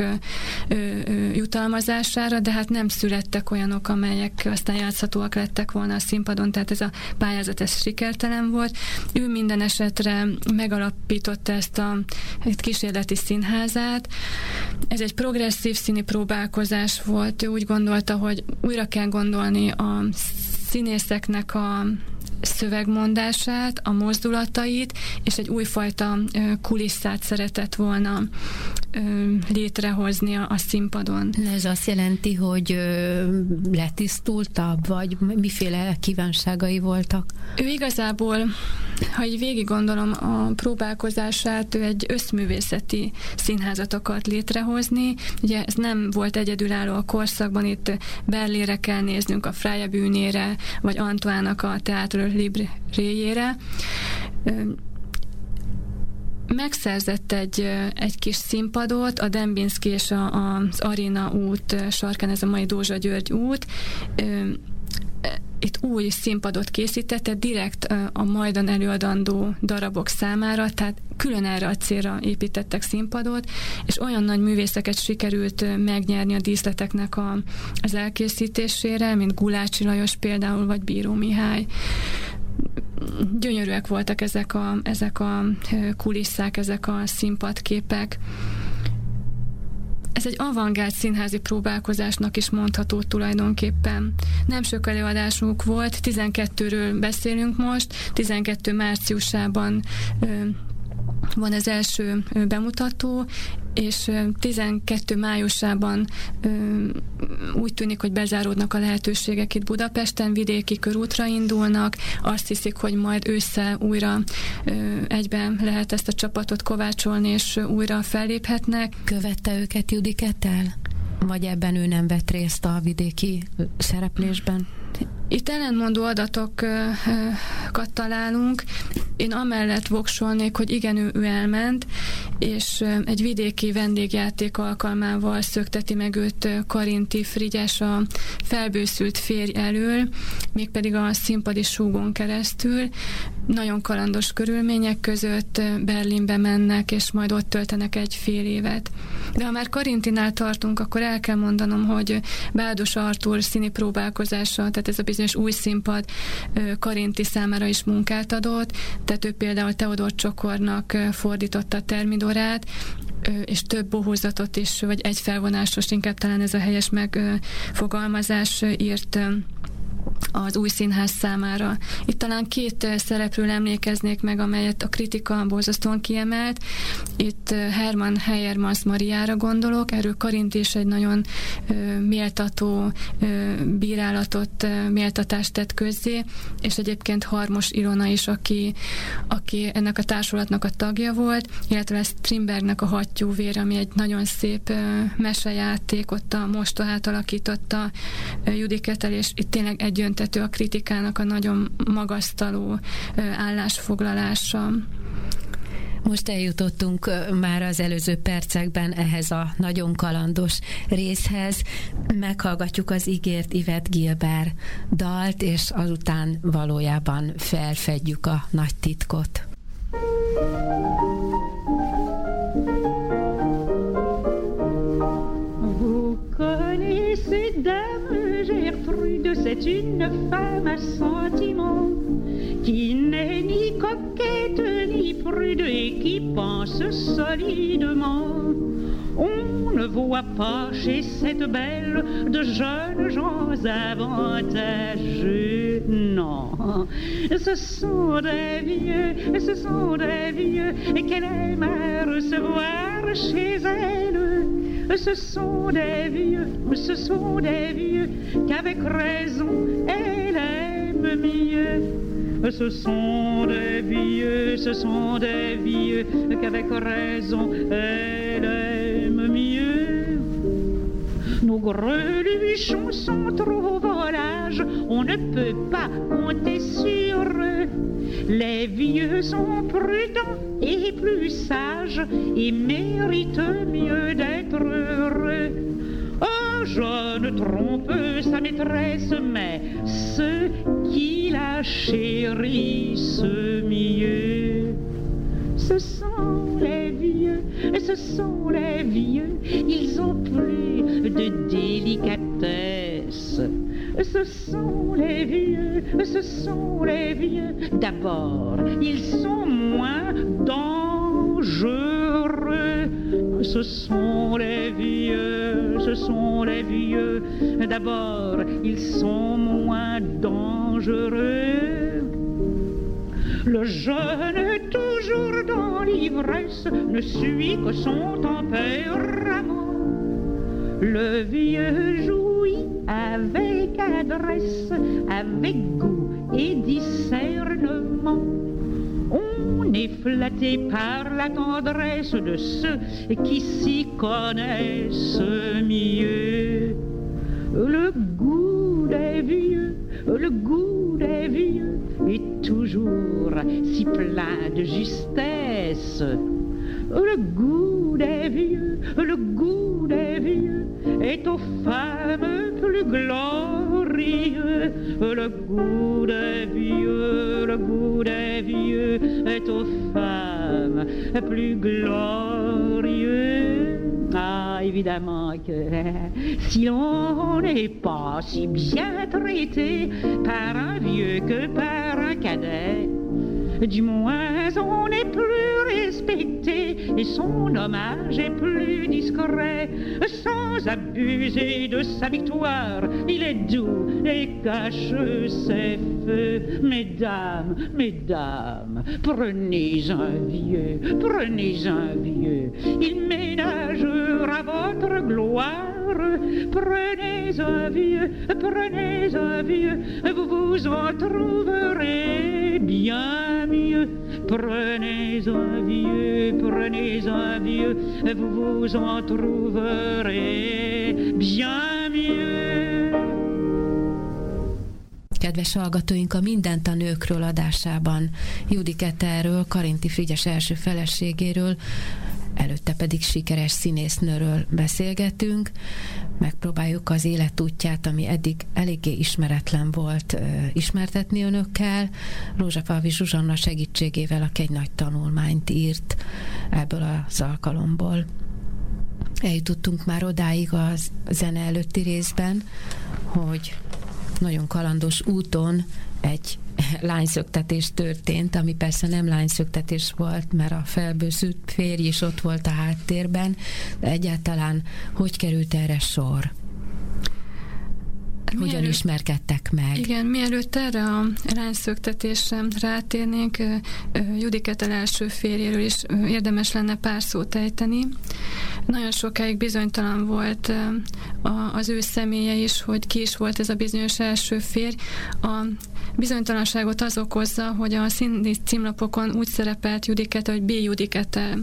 jutalmazására, de hát nem születtek olyanok, amelyek aztán játszhatóak lettek volna a színpadon, tehát ez a pályázat ez sikertelen volt. Ő minden esetre megalapította ezt a egy kísérleti színházát. Ez egy progresszív színi próbálkozás volt. Ő úgy gondolta, hogy újra kell gondolni a színészeknek a szövegmondását, a mozdulatait, és egy újfajta kulisszát szeretett volna létrehozni a, színpadon. Ez azt jelenti, hogy letisztultabb, vagy miféle kívánságai voltak? Ő igazából, ha így végig gondolom a próbálkozását, ő egy összművészeti színházat akart létrehozni. Ugye ez nem volt egyedülálló a korszakban, itt Berlére kell néznünk, a Freie Bűnére, vagy Antoának a Teatro Libréjére megszerzett egy, egy kis színpadot, a Dembinski és a, az Arina út sarkán, ez a mai Dózsa György út, itt új színpadot készítette direkt a majdan előadandó darabok számára, tehát külön erre a célra építettek színpadot, és olyan nagy művészeket sikerült megnyerni a díszleteknek a, az elkészítésére, mint Gulácsi Lajos például, vagy Bíró Mihály gyönyörűek voltak ezek a, ezek a kulisszák, ezek a színpadképek. Ez egy avantgárd színházi próbálkozásnak is mondható tulajdonképpen. Nem sok előadásunk volt, 12-ről beszélünk most, 12 márciusában van az első bemutató, és 12 májusában úgy tűnik, hogy bezáródnak a lehetőségek itt Budapesten, vidéki körútra indulnak, azt hiszik, hogy majd ősszel újra egyben lehet ezt a csapatot kovácsolni, és újra felléphetnek. Követte őket Judiketel? Vagy ebben ő nem vett részt a vidéki szereplésben? Itt ellenmondó adatokat találunk. én amellett voksolnék, hogy igen, ő, ő elment, és egy vidéki vendégjáték alkalmával szökteti meg őt Karinti Frigyes a felbőszült férj elől, mégpedig a színpadi súgon keresztül. Nagyon kalandos körülmények között Berlinbe mennek, és majd ott töltenek egy fél évet. De ha már Karintinál tartunk, akkor el kell mondanom, hogy Bádos Artur színi próbálkozása, tehát ez a bizonyos új színpad Karinti számára is munkát adott, tehát ő például Teodor Csokornak fordította a termidorát, és több bohózatot is, vagy egy felvonásos, inkább talán ez a helyes megfogalmazás írt az új színház számára. Itt talán két szereplőre emlékeznék meg, amelyet a kritika borzasztóan kiemelt. Itt Herman Heyermans Mariára gondolok, erről Karint is egy nagyon méltató bírálatot, méltatást tett közzé, és egyébként Harmos Ilona is, aki, aki ennek a társulatnak a tagja volt, illetve Strindbergnek a Hattyú vér, ami egy nagyon szép mesejáték, ott a most átalakította Judiketel, és itt tényleg egyöntető a kritikának a nagyon magasztaló állásfoglalása. Most eljutottunk már az előző percekben ehhez a nagyon kalandos részhez. Meghallgatjuk az ígért Ivet Gilbert dalt, és azután valójában felfedjük a nagy titkot. C'est une femme à sentiment qui n'est ni coquette ni prude et qui pense solidement. On ne voit pas chez cette belle de jeunes gens avantageux. Non, ce sont des vieux, ce sont des vieux qu'elle aime à recevoir chez elle. Ce sont des vieux, ce sont des vieux qu'avec raison elle aime mieux. Ce sont des vieux, ce sont des vieux qu'avec raison elle aime. Nos greluchons sont trop volages, on ne peut pas compter sur eux. Les vieux sont prudents et plus sages et méritent mieux d'être heureux. Un jeune trompe sa maîtresse, mais ceux qui la chérissent mieux, sont les vieux, ce sont les vieux, ils ont plus de délicatesse. Ce sont les vieux, ce sont les vieux. D'abord, ils sont moins dangereux. Ce sont les vieux, ce sont les vieux. D'abord, ils sont moins dangereux. Le jeune, toujours dans l'ivresse, ne suit que son tempérament. Le vieux jouit avec adresse, avec goût et discernement. On est flatté par la tendresse de ceux qui s'y connaissent mieux. Le goût des vieux, le goût des vieux est toujours si plein de justesse. Le goût des vieux, le goût des vieux est aux femmes plus glorieux. Le goût des vieux, le goût des vieux est aux femmes plus glorieux. Évidemment que si l'on n'est pas si bien traité par un vieux que par un cadet, du moins on est plus respecté et son hommage est plus discret. Sans abuser de sa victoire, il est doux et cache ses feux. Mesdames, mesdames, prenez un vieux, prenez un vieux, il ménagera votre gloire. Prenez un vieux, prenez un vieux, vous en trouverez bien mieux. Prenez un vieux, prenez un vieux, vous vous en trouverez bien mieux. kedves hallgatóink, a Mindent a nőkről adásában Judik Eterről, Karinti Frigyes első feleségéről, előtte pedig sikeres színésznőről beszélgetünk. Megpróbáljuk az életútját, ami eddig eléggé ismeretlen volt, ismertetni önökkel. Rózsafalvi Zsuzsanna segítségével, aki egy nagy tanulmányt írt ebből az alkalomból. Eljutottunk már odáig az zene előtti részben, hogy nagyon kalandos úton egy lányszöktetés történt, ami persze nem lányszöktetés volt, mert a felbőszült férj is ott volt a háttérben, de egyáltalán hogy került erre sor? Hogyan mielőtt, ismerkedtek meg? Igen, mielőtt erre a lányszöktetésre rátérnénk, Judiketel első férjéről is érdemes lenne pár szót ejteni. Nagyon sokáig bizonytalan volt az ő személye is, hogy ki is volt ez a bizonyos első férj. A bizonytalanságot az okozza, hogy a színi címlapokon úgy szerepelt Judiketel, hogy B. Judiketel.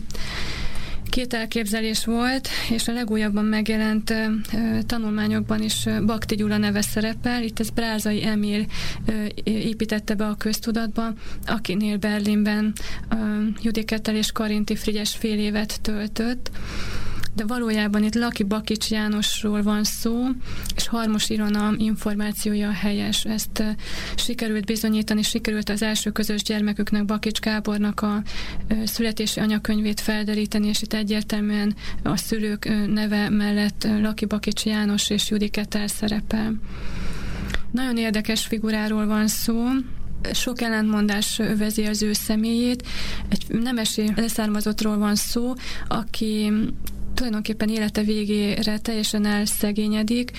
Két elképzelés volt, és a legújabban megjelent tanulmányokban is Bakti Gyula neve szerepel. Itt ez Brázai Emil építette be a köztudatba, akinél Berlinben Judiketel és Karinti Frigyes fél évet töltött de valójában itt Laki Bakics Jánosról van szó, és Harmos Irona információja helyes. Ezt uh, sikerült bizonyítani, sikerült az első közös gyermeküknek, Bakics Gábornak a uh, születési anyakönyvét felderíteni, és itt egyértelműen a szülők uh, neve mellett Laki Bakics János és Judi Ketel szerepel. Nagyon érdekes figuráról van szó, sok ellentmondás övezi az ő személyét. Egy nemesi leszármazottról van szó, aki tulajdonképpen élete végére teljesen elszegényedik,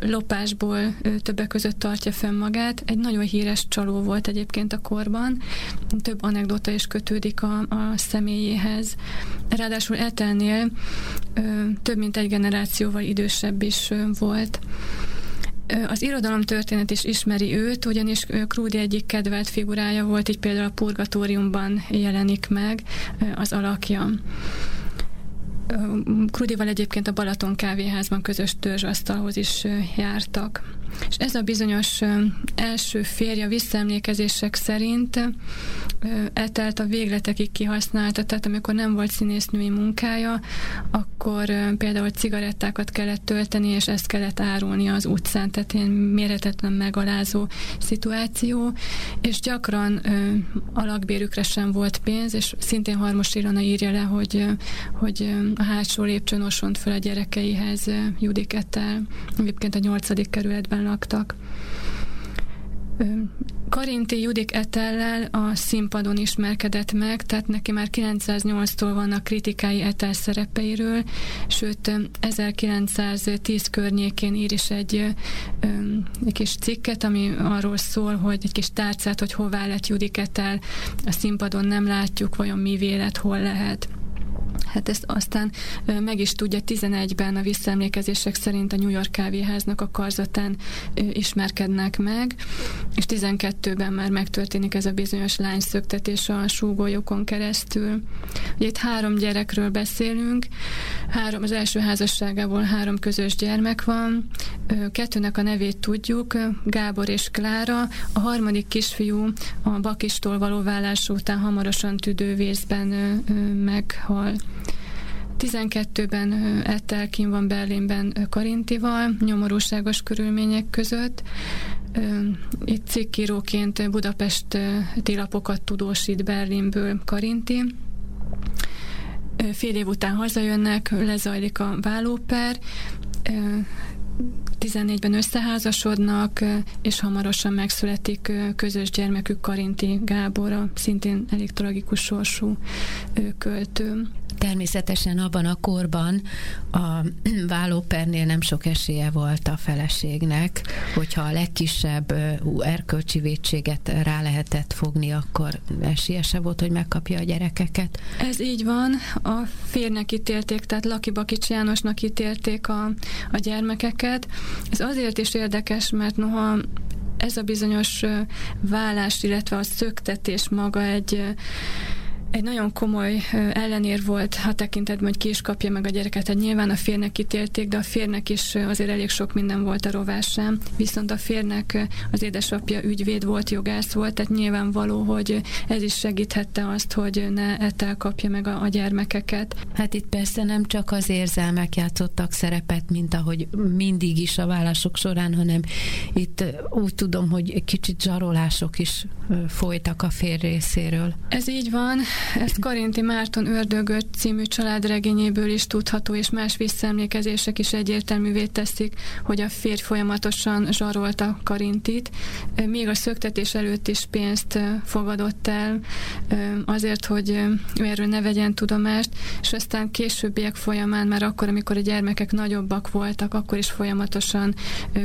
lopásból többek között tartja fenn magát. Egy nagyon híres csaló volt egyébként a korban, több anekdota is kötődik a, a személyéhez. Ráadásul Etelnél több mint egy generációval idősebb is volt. Az irodalom történet is ismeri őt, ugyanis Krúdi egyik kedvelt figurája volt, így például a Purgatóriumban jelenik meg az alakja. Krudival egyébként a Balaton kávéházban közös törzsasztalhoz is jártak. És ez a bizonyos első férje visszaemlékezések szerint etelt a végletekig kihasználta, tehát amikor nem volt színésznői munkája, akkor például cigarettákat kellett tölteni, és ezt kellett árulni az utcán, tehát ilyen méretetlen megalázó szituáció, és gyakran alakbérükre sem volt pénz, és szintén Harmos Irana írja le, hogy, hogy a hátsó lépcsőn osont föl a gyerekeihez Judikettel, egyébként a nyolcadik kerületben laktak. Karinti Judik Etellel a színpadon ismerkedett meg, tehát neki már 908-tól vannak kritikái Etel szerepeiről, sőt 1910 környékén ír is egy, egy kis cikket, ami arról szól, hogy egy kis tárcát, hogy hová lett Judik Etel, a színpadon nem látjuk, vajon mi vélet, hol lehet. Hát ezt aztán meg is tudja 11-ben a visszaemlékezések szerint a New York kávéháznak a karzatán ismerkednek meg, és 12-ben már megtörténik ez a bizonyos lányszöktetés a súgójokon keresztül. Ugye itt három gyerekről beszélünk, három, az első házasságából három közös gyermek van, kettőnek a nevét tudjuk, Gábor és Klára, a harmadik kisfiú a bakistól való vállás után hamarosan tüdővészben meghal. 12-ben Ettelkin van Berlinben Karintival, nyomorúságos körülmények között. Itt cikkíróként Budapest tilapokat tudósít Berlinből Karinti. Fél év után hazajönnek, lezajlik a vállóper, 14-ben összeházasodnak, és hamarosan megszületik közös gyermekük Karinti Gábor, szintén elég tragikus sorsú költő. Természetesen abban a korban a vállópernél nem sok esélye volt a feleségnek, hogyha a legkisebb erkölcsi vétséget rá lehetett fogni, akkor esélye se volt, hogy megkapja a gyerekeket. Ez így van. A férnek ítélték, tehát Laki Bakics Jánosnak ítélték a, a gyermekeket. Ez azért is érdekes, mert noha ez a bizonyos vállás, illetve a szöktetés maga egy egy nagyon komoly ellenér volt a tekintetben, hogy ki is kapja meg a gyereket. Tehát nyilván a férnek kitélték, de a férnek is azért elég sok minden volt a rovásán. Viszont a férnek az édesapja ügyvéd volt, jogász volt, tehát nyilvánvaló, hogy ez is segíthette azt, hogy ne etel kapja meg a, a gyermekeket. Hát itt persze nem csak az érzelmek játszottak szerepet, mint ahogy mindig is a vállások során, hanem itt úgy tudom, hogy kicsit zsarolások is folytak a fér részéről. Ez így van, ezt Karinti Márton Ördögöt című családregényéből is tudható, és más visszaemlékezések is egyértelművé teszik, hogy a férj folyamatosan zsarolta Karintit. Még a szöktetés előtt is pénzt fogadott el azért, hogy ő erről ne vegyen tudomást, és aztán későbbiek folyamán, már akkor, amikor a gyermekek nagyobbak voltak, akkor is folyamatosan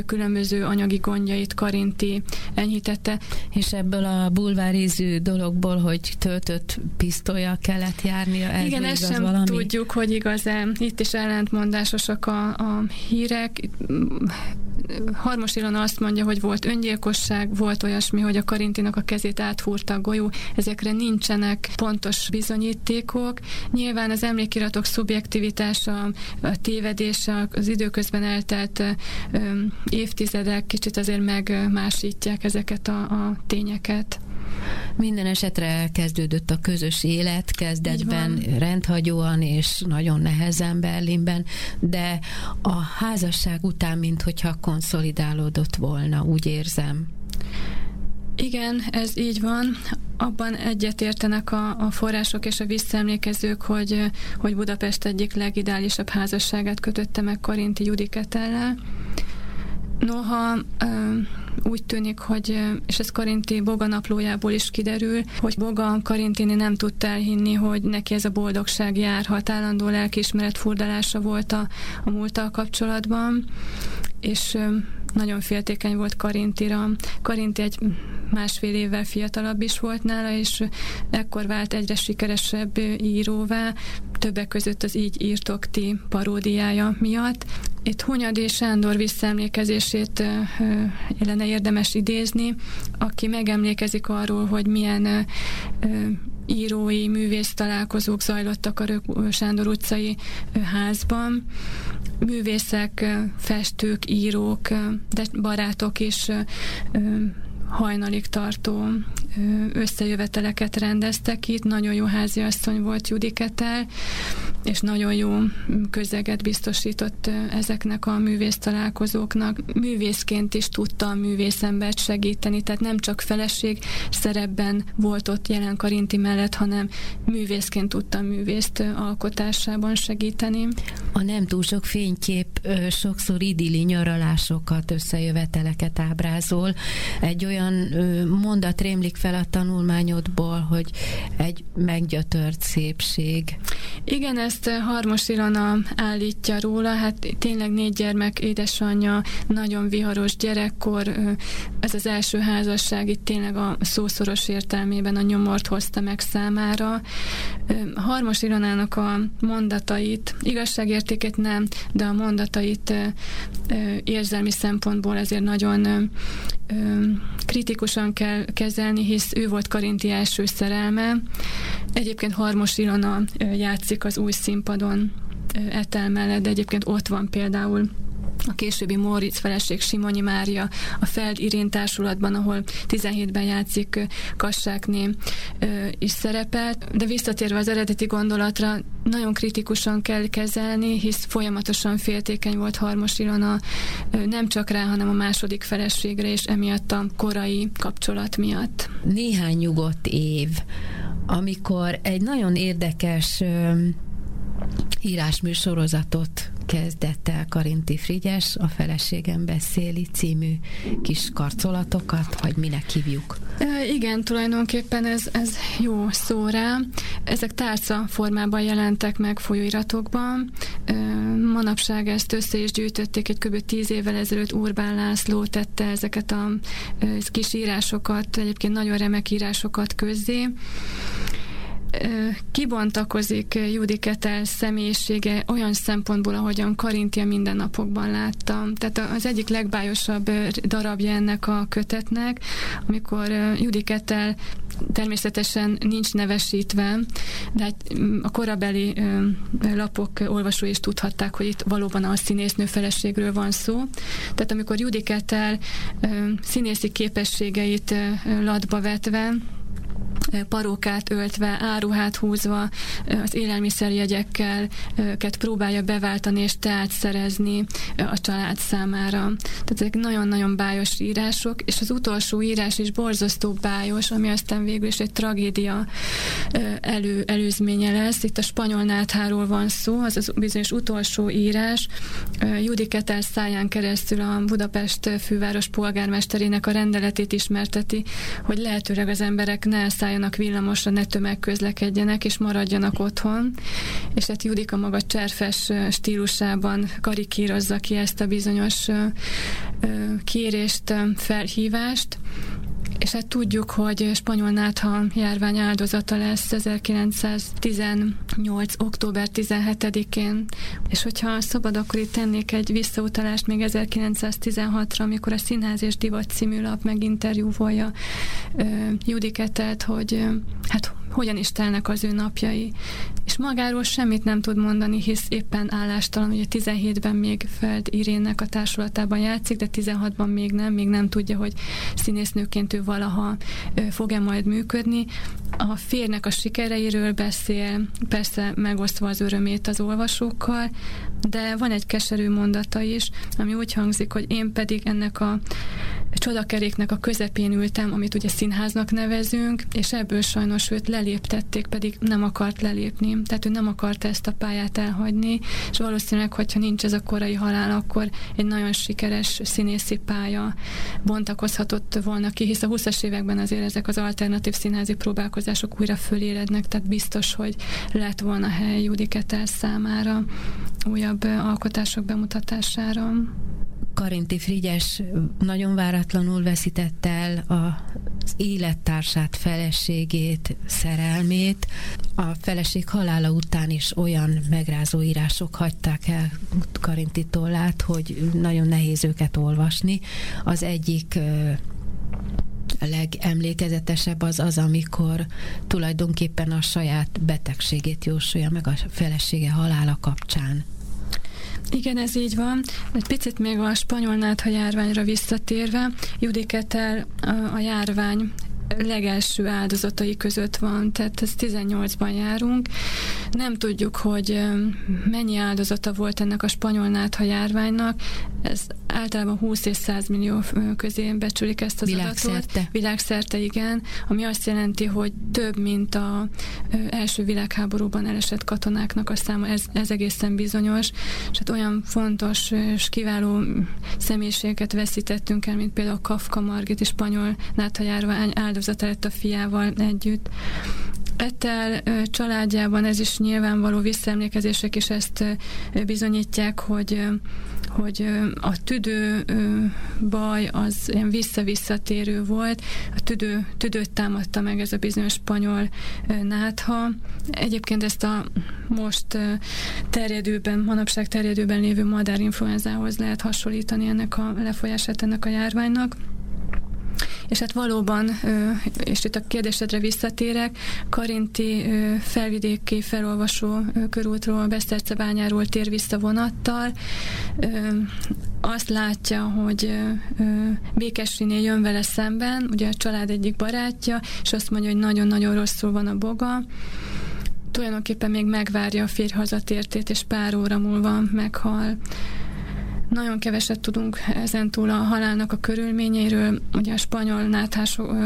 különböző anyagi gondjait Karinti enyhítette. És ebből a bulvárízű dologból, hogy töltött pisztolya kellett járnia? Ez Igen, ezt sem valami? tudjuk, hogy igaz-e. Itt is ellentmondásosak a, a hírek. Harmos Ilona azt mondja, hogy volt öngyilkosság, volt olyasmi, hogy a Karintinak a kezét áthúrta a golyó. Ezekre nincsenek pontos bizonyítékok. Nyilván az emlékiratok szubjektivitása, a tévedése, az időközben eltelt évtizedek kicsit azért megmásítják ezeket a, a tényeket. Minden esetre elkezdődött a közös élet, kezdetben rendhagyóan és nagyon nehezen Berlinben, de a házasság után, minthogyha konszolidálódott volna, úgy érzem. Igen, ez így van. Abban egyetértenek a, a források és a visszaemlékezők, hogy, hogy Budapest egyik legideálisabb házasságát kötötte meg Karinti Judiketellel. Noha úgy tűnik, hogy, és ez Karinti Boga naplójából is kiderül, hogy Boga Karintini nem tudta elhinni, hogy neki ez a boldogság járhat, állandó lelkiismeret furdalása volt a, a múlttal kapcsolatban, és nagyon féltékeny volt Karintira. Karinti egy másfél évvel fiatalabb is volt nála, és ekkor vált egyre sikeresebb íróvá, többek között az Így írtok ti paródiája miatt. Itt Hunyadi Sándor visszaemlékezését lenne érdemes idézni, aki megemlékezik arról, hogy milyen írói, művész találkozók zajlottak a Sándor utcai házban. Művészek, festők, írók, de barátok is hajnalig tartó összejöveteleket rendeztek itt. Nagyon jó háziasszony volt Judiketel, és nagyon jó közeget biztosított ezeknek a művész találkozóknak. Művészként is tudta a művészembert segíteni, tehát nem csak feleség szerepben volt ott jelen Karinti mellett, hanem művészként tudta a művészt alkotásában segíteni. A nem túl sok fénykép sokszor idilli nyaralásokat, összejöveteleket ábrázol. Egy olyan mondat rémlik fel a tanulmányodból, hogy egy meggyötört szépség. Igen, ez ezt Harmos Ilona állítja róla, hát tényleg négy gyermek édesanyja, nagyon viharos gyerekkor, ez az első házasság itt tényleg a szószoros értelmében a nyomort hozta meg számára. Harmos Ilonának a mondatait, igazságértékét nem, de a mondatait érzelmi szempontból ezért nagyon kritikusan kell kezelni, hisz ő volt Karinti első szerelme. Egyébként Harmos Ilona játszik az új színpadon Etel mellett, de egyébként ott van például a későbbi Móricz feleség Simonyi Mária a Feld Irén társulatban, ahol 17-ben játszik Kassákné is szerepelt, de visszatérve az eredeti gondolatra, nagyon kritikusan kell kezelni, hisz folyamatosan féltékeny volt Harmos Ilona nem csak rá, hanem a második feleségre, és emiatt a korai kapcsolat miatt. Néhány nyugodt év, amikor egy nagyon érdekes írásműsorozatot kezdett el Karinti Frigyes, a feleségem beszéli című kis karcolatokat, vagy minek hívjuk? E, igen, tulajdonképpen ez, ez jó szó rá. Ezek tárca formában jelentek meg folyóiratokban. E, manapság ezt össze is gyűjtötték, egy kb. tíz évvel ezelőtt Urbán László tette ezeket a e, kis írásokat, egyébként nagyon remek írásokat közzé kibontakozik Judiketel személyisége olyan szempontból, ahogyan Karintia mindennapokban láttam. Tehát az egyik legbájosabb darabja ennek a kötetnek, amikor Judiketel természetesen nincs nevesítve, de hát, a korabeli lapok olvasói is tudhatták, hogy itt valóban a színésznő feleségről van szó. Tehát amikor Judiketel színészi képességeit latba vetve, parókát öltve, áruhát húzva, az élelmiszerjegyekkel őket próbálja beváltani és teát szerezni a család számára. Tehát ezek nagyon-nagyon bájos írások, és az utolsó írás is borzasztó bájos, ami aztán végül is egy tragédia elő, előzménye lesz. Itt a spanyol nátháról van szó, az az bizonyos utolsó írás. Judiketel száján keresztül a Budapest főváros polgármesterének a rendeletét ismerteti, hogy lehetőleg az emberek ne szálljanak villamosra, ne tömegközlekedjenek, és maradjanak otthon. És hát Judika maga cserfes stílusában karikírozza ki ezt a bizonyos kérést, felhívást, és hát tudjuk, hogy spanyol nátha járvány áldozata lesz 1918. október 17-én, és hogyha szabad, akkor itt tennék egy visszautalást még 1916-ra, amikor a Színház és Divat című lap meginterjúvolja Judiketet, hogy hát hogyan is telnek az ő napjai. És magáról semmit nem tud mondani, hisz éppen állástalan, ugye 17-ben még Feld Irénnek a társulatában játszik, de 16-ban még nem, még nem tudja, hogy színésznőként ő valaha fog-e majd működni. A férnek a sikereiről beszél, persze megosztva az örömét az olvasókkal, de van egy keserű mondata is, ami úgy hangzik, hogy én pedig ennek a csodakeréknek a közepén ültem, amit ugye színháznak nevezünk, és ebből sajnos őt leléptették, pedig nem akart lelépni. Tehát ő nem akart ezt a pályát elhagyni, és valószínűleg, hogyha nincs ez a korai halál, akkor egy nagyon sikeres színészi pálya bontakozhatott volna ki, hisz a 20-as években azért ezek az alternatív színházi próbálkozások újra fölérednek, tehát biztos, hogy lett volna hely Judiketel számára újabb alkotások bemutatására. Karinti Frigyes nagyon váratlanul veszítette el az élettársát, feleségét, szerelmét. A feleség halála után is olyan megrázó írások hagyták el Karinti tollát, hogy nagyon nehéz őket olvasni. Az egyik legemlékezetesebb az az, amikor tulajdonképpen a saját betegségét jósolja meg a felesége halála kapcsán. Igen, ez így van. Egy picit még a spanyol nátha járványra visszatérve, Judiketel a járvány legelső áldozatai között van, tehát ez 18-ban járunk. Nem tudjuk, hogy mennyi áldozata volt ennek a spanyol nátha járványnak. Ez általában 20 és 100 millió közé becsülik ezt az Világszerte. adatot. Világszerte, igen. Ami azt jelenti, hogy több, mint a első világháborúban elesett katonáknak a száma, ez, ez egészen bizonyos. És hát olyan fontos és kiváló személyiségeket veszítettünk el, mint például Kafka Margit, és spanyol nátha járvány áldozata lett a fiával együtt. Etel családjában ez is nyilvánvaló visszaemlékezések is ezt bizonyítják, hogy hogy a tüdő baj az ilyen vissza-visszatérő volt, a tüdő, tüdőt támadta meg ez a bizonyos spanyol nátha. Egyébként ezt a most terjedőben, manapság terjedőben lévő madárinfluenzához lehet hasonlítani ennek a lefolyását ennek a járványnak. És hát valóban, és itt a kérdésedre visszatérek, Karinti felvidéki felolvasó körútról, Besztercebányáról tér vissza vonattal, azt látja, hogy Békesriné jön vele szemben, ugye a család egyik barátja, és azt mondja, hogy nagyon-nagyon rosszul van a boga, tulajdonképpen még megvárja a férj hazatértét, és pár óra múlva meghal. Nagyon keveset tudunk ezen túl a halálnak a körülményeiről. Ugye a spanyol, náthások,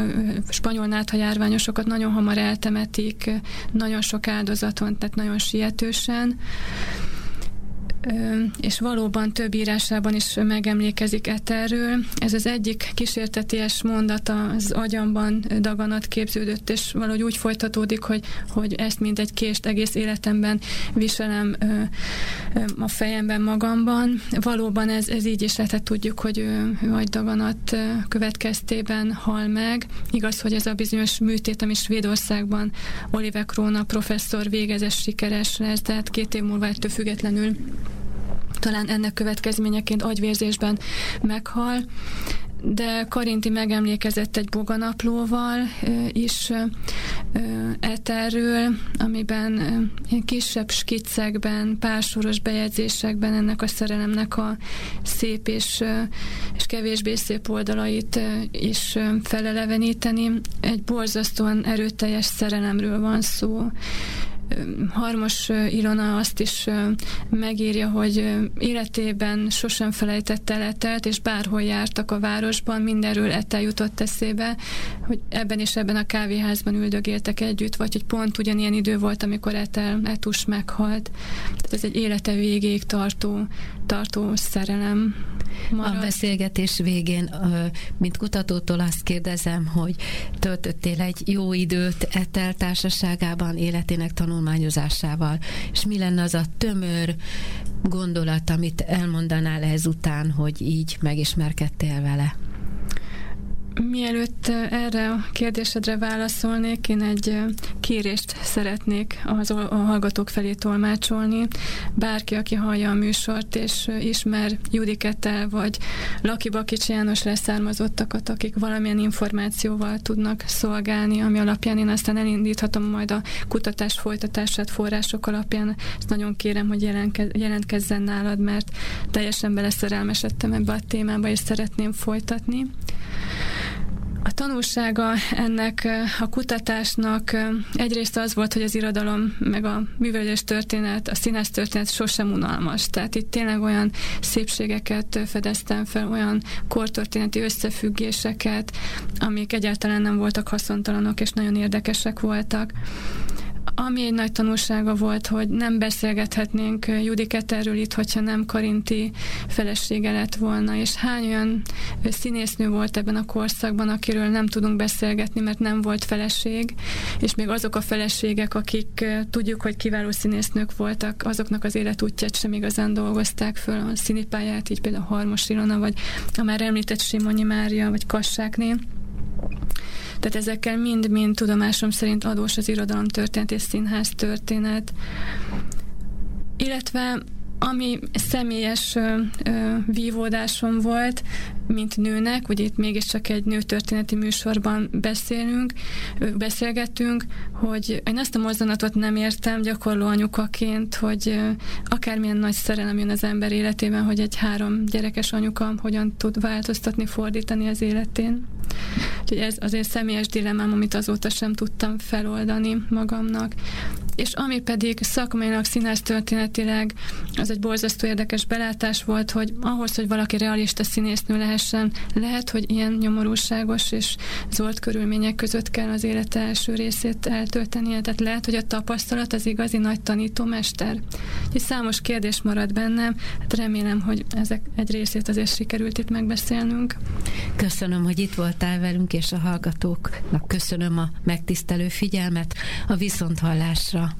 spanyol nátha járványosokat nagyon hamar eltemetik, nagyon sok áldozaton, tehát nagyon sietősen és valóban több írásában is megemlékezik Eterről. Ez az egyik kísérteties mondat az agyamban daganat képződött, és valahogy úgy folytatódik, hogy, hogy ezt mint egy kést egész életemben viselem a fejemben magamban. Valóban ez, ez így is lehetett, tudjuk, hogy ő, ő agydaganat következtében hal meg. Igaz, hogy ez a bizonyos műtét, ami Svédországban Oliver Króna professzor végezes sikeres lesz, tehát két év múlva ettől függetlenül talán ennek következményeként agyvérzésben meghal, de Karinti megemlékezett egy boganaplóval is eterről, amiben kisebb skicekben, pársoros bejegyzésekben ennek a szerelemnek a szép és, és kevésbé szép oldalait is feleleveníteni. Egy borzasztóan erőteljes szerelemről van szó, Harmos Ilona azt is megírja, hogy életében sosem felejtette letelt, és bárhol jártak a városban, mindenről etel jutott eszébe, hogy ebben és ebben a kávéházban üldögéltek együtt, vagy hogy pont ugyanilyen idő volt, amikor etel, etus meghalt. Tehát ez egy élete végéig tartó, tartó szerelem. Marad. A beszélgetés végén, mint kutatótól azt kérdezem, hogy töltöttél egy jó időt Etel társaságában életének tanulmányozásával, és mi lenne az a tömör gondolat, amit elmondanál ezután, hogy így megismerkedtél vele? Mielőtt erre a kérdésedre válaszolnék, én egy kérést szeretnék az a hallgatók felé tolmácsolni. Bárki, aki hallja a műsort, és ismer Judikettel, vagy Laki Bakics János leszármazottakat, akik valamilyen információval tudnak szolgálni, ami alapján én aztán elindíthatom majd a kutatás folytatását források alapján. Ezt nagyon kérem, hogy jelentkezzen nálad, mert teljesen beleszerelmesedtem ebbe a témába, és szeretném folytatni. A tanulsága ennek a kutatásnak egyrészt az volt, hogy az irodalom, meg a művelés történet, a színész történet sosem unalmas. Tehát itt tényleg olyan szépségeket fedeztem fel, olyan kortörténeti összefüggéseket, amik egyáltalán nem voltak haszontalanok, és nagyon érdekesek voltak. Ami egy nagy tanulsága volt, hogy nem beszélgethetnénk Judiket erről itt, hogyha nem Karinti felesége lett volna, és hány olyan színésznő volt ebben a korszakban, akiről nem tudunk beszélgetni, mert nem volt feleség, és még azok a feleségek, akik tudjuk, hogy kiváló színésznők voltak, azoknak az életútját sem igazán dolgozták föl. A színipályát, így például Harmos Ilona, vagy a már említett Simonyi Mária, vagy Kassákné. Tehát ezekkel mind-mind tudomásom szerint adós az irodalom történet és színház történet. Illetve ami személyes ö, ö, vívódásom volt, mint nőnek, ugye itt mégiscsak egy nőtörténeti műsorban beszélünk, beszélgetünk, hogy én azt a mozdulatot nem értem gyakorló anyukaként, hogy akármilyen nagy szerelem jön az ember életében, hogy egy három gyerekes anyuka hogyan tud változtatni, fordítani az életén. Úgyhogy ez az én személyes dilemmám, amit azóta sem tudtam feloldani magamnak. És ami pedig szakmailag, színász történetileg, az egy borzasztó érdekes belátás volt, hogy ahhoz, hogy valaki realista színésznő lehessen, lehet, hogy ilyen nyomorúságos és zolt körülmények között kell az élete első részét eltöltenie. Tehát lehet, hogy a tapasztalat az igazi nagy tanítómester. És számos kérdés marad bennem, hát remélem, hogy ezek egy részét azért sikerült itt megbeszélnünk. Köszönöm, hogy itt voltál velünk, és a hallgatóknak köszönöm a megtisztelő figyelmet. A viszonthallásra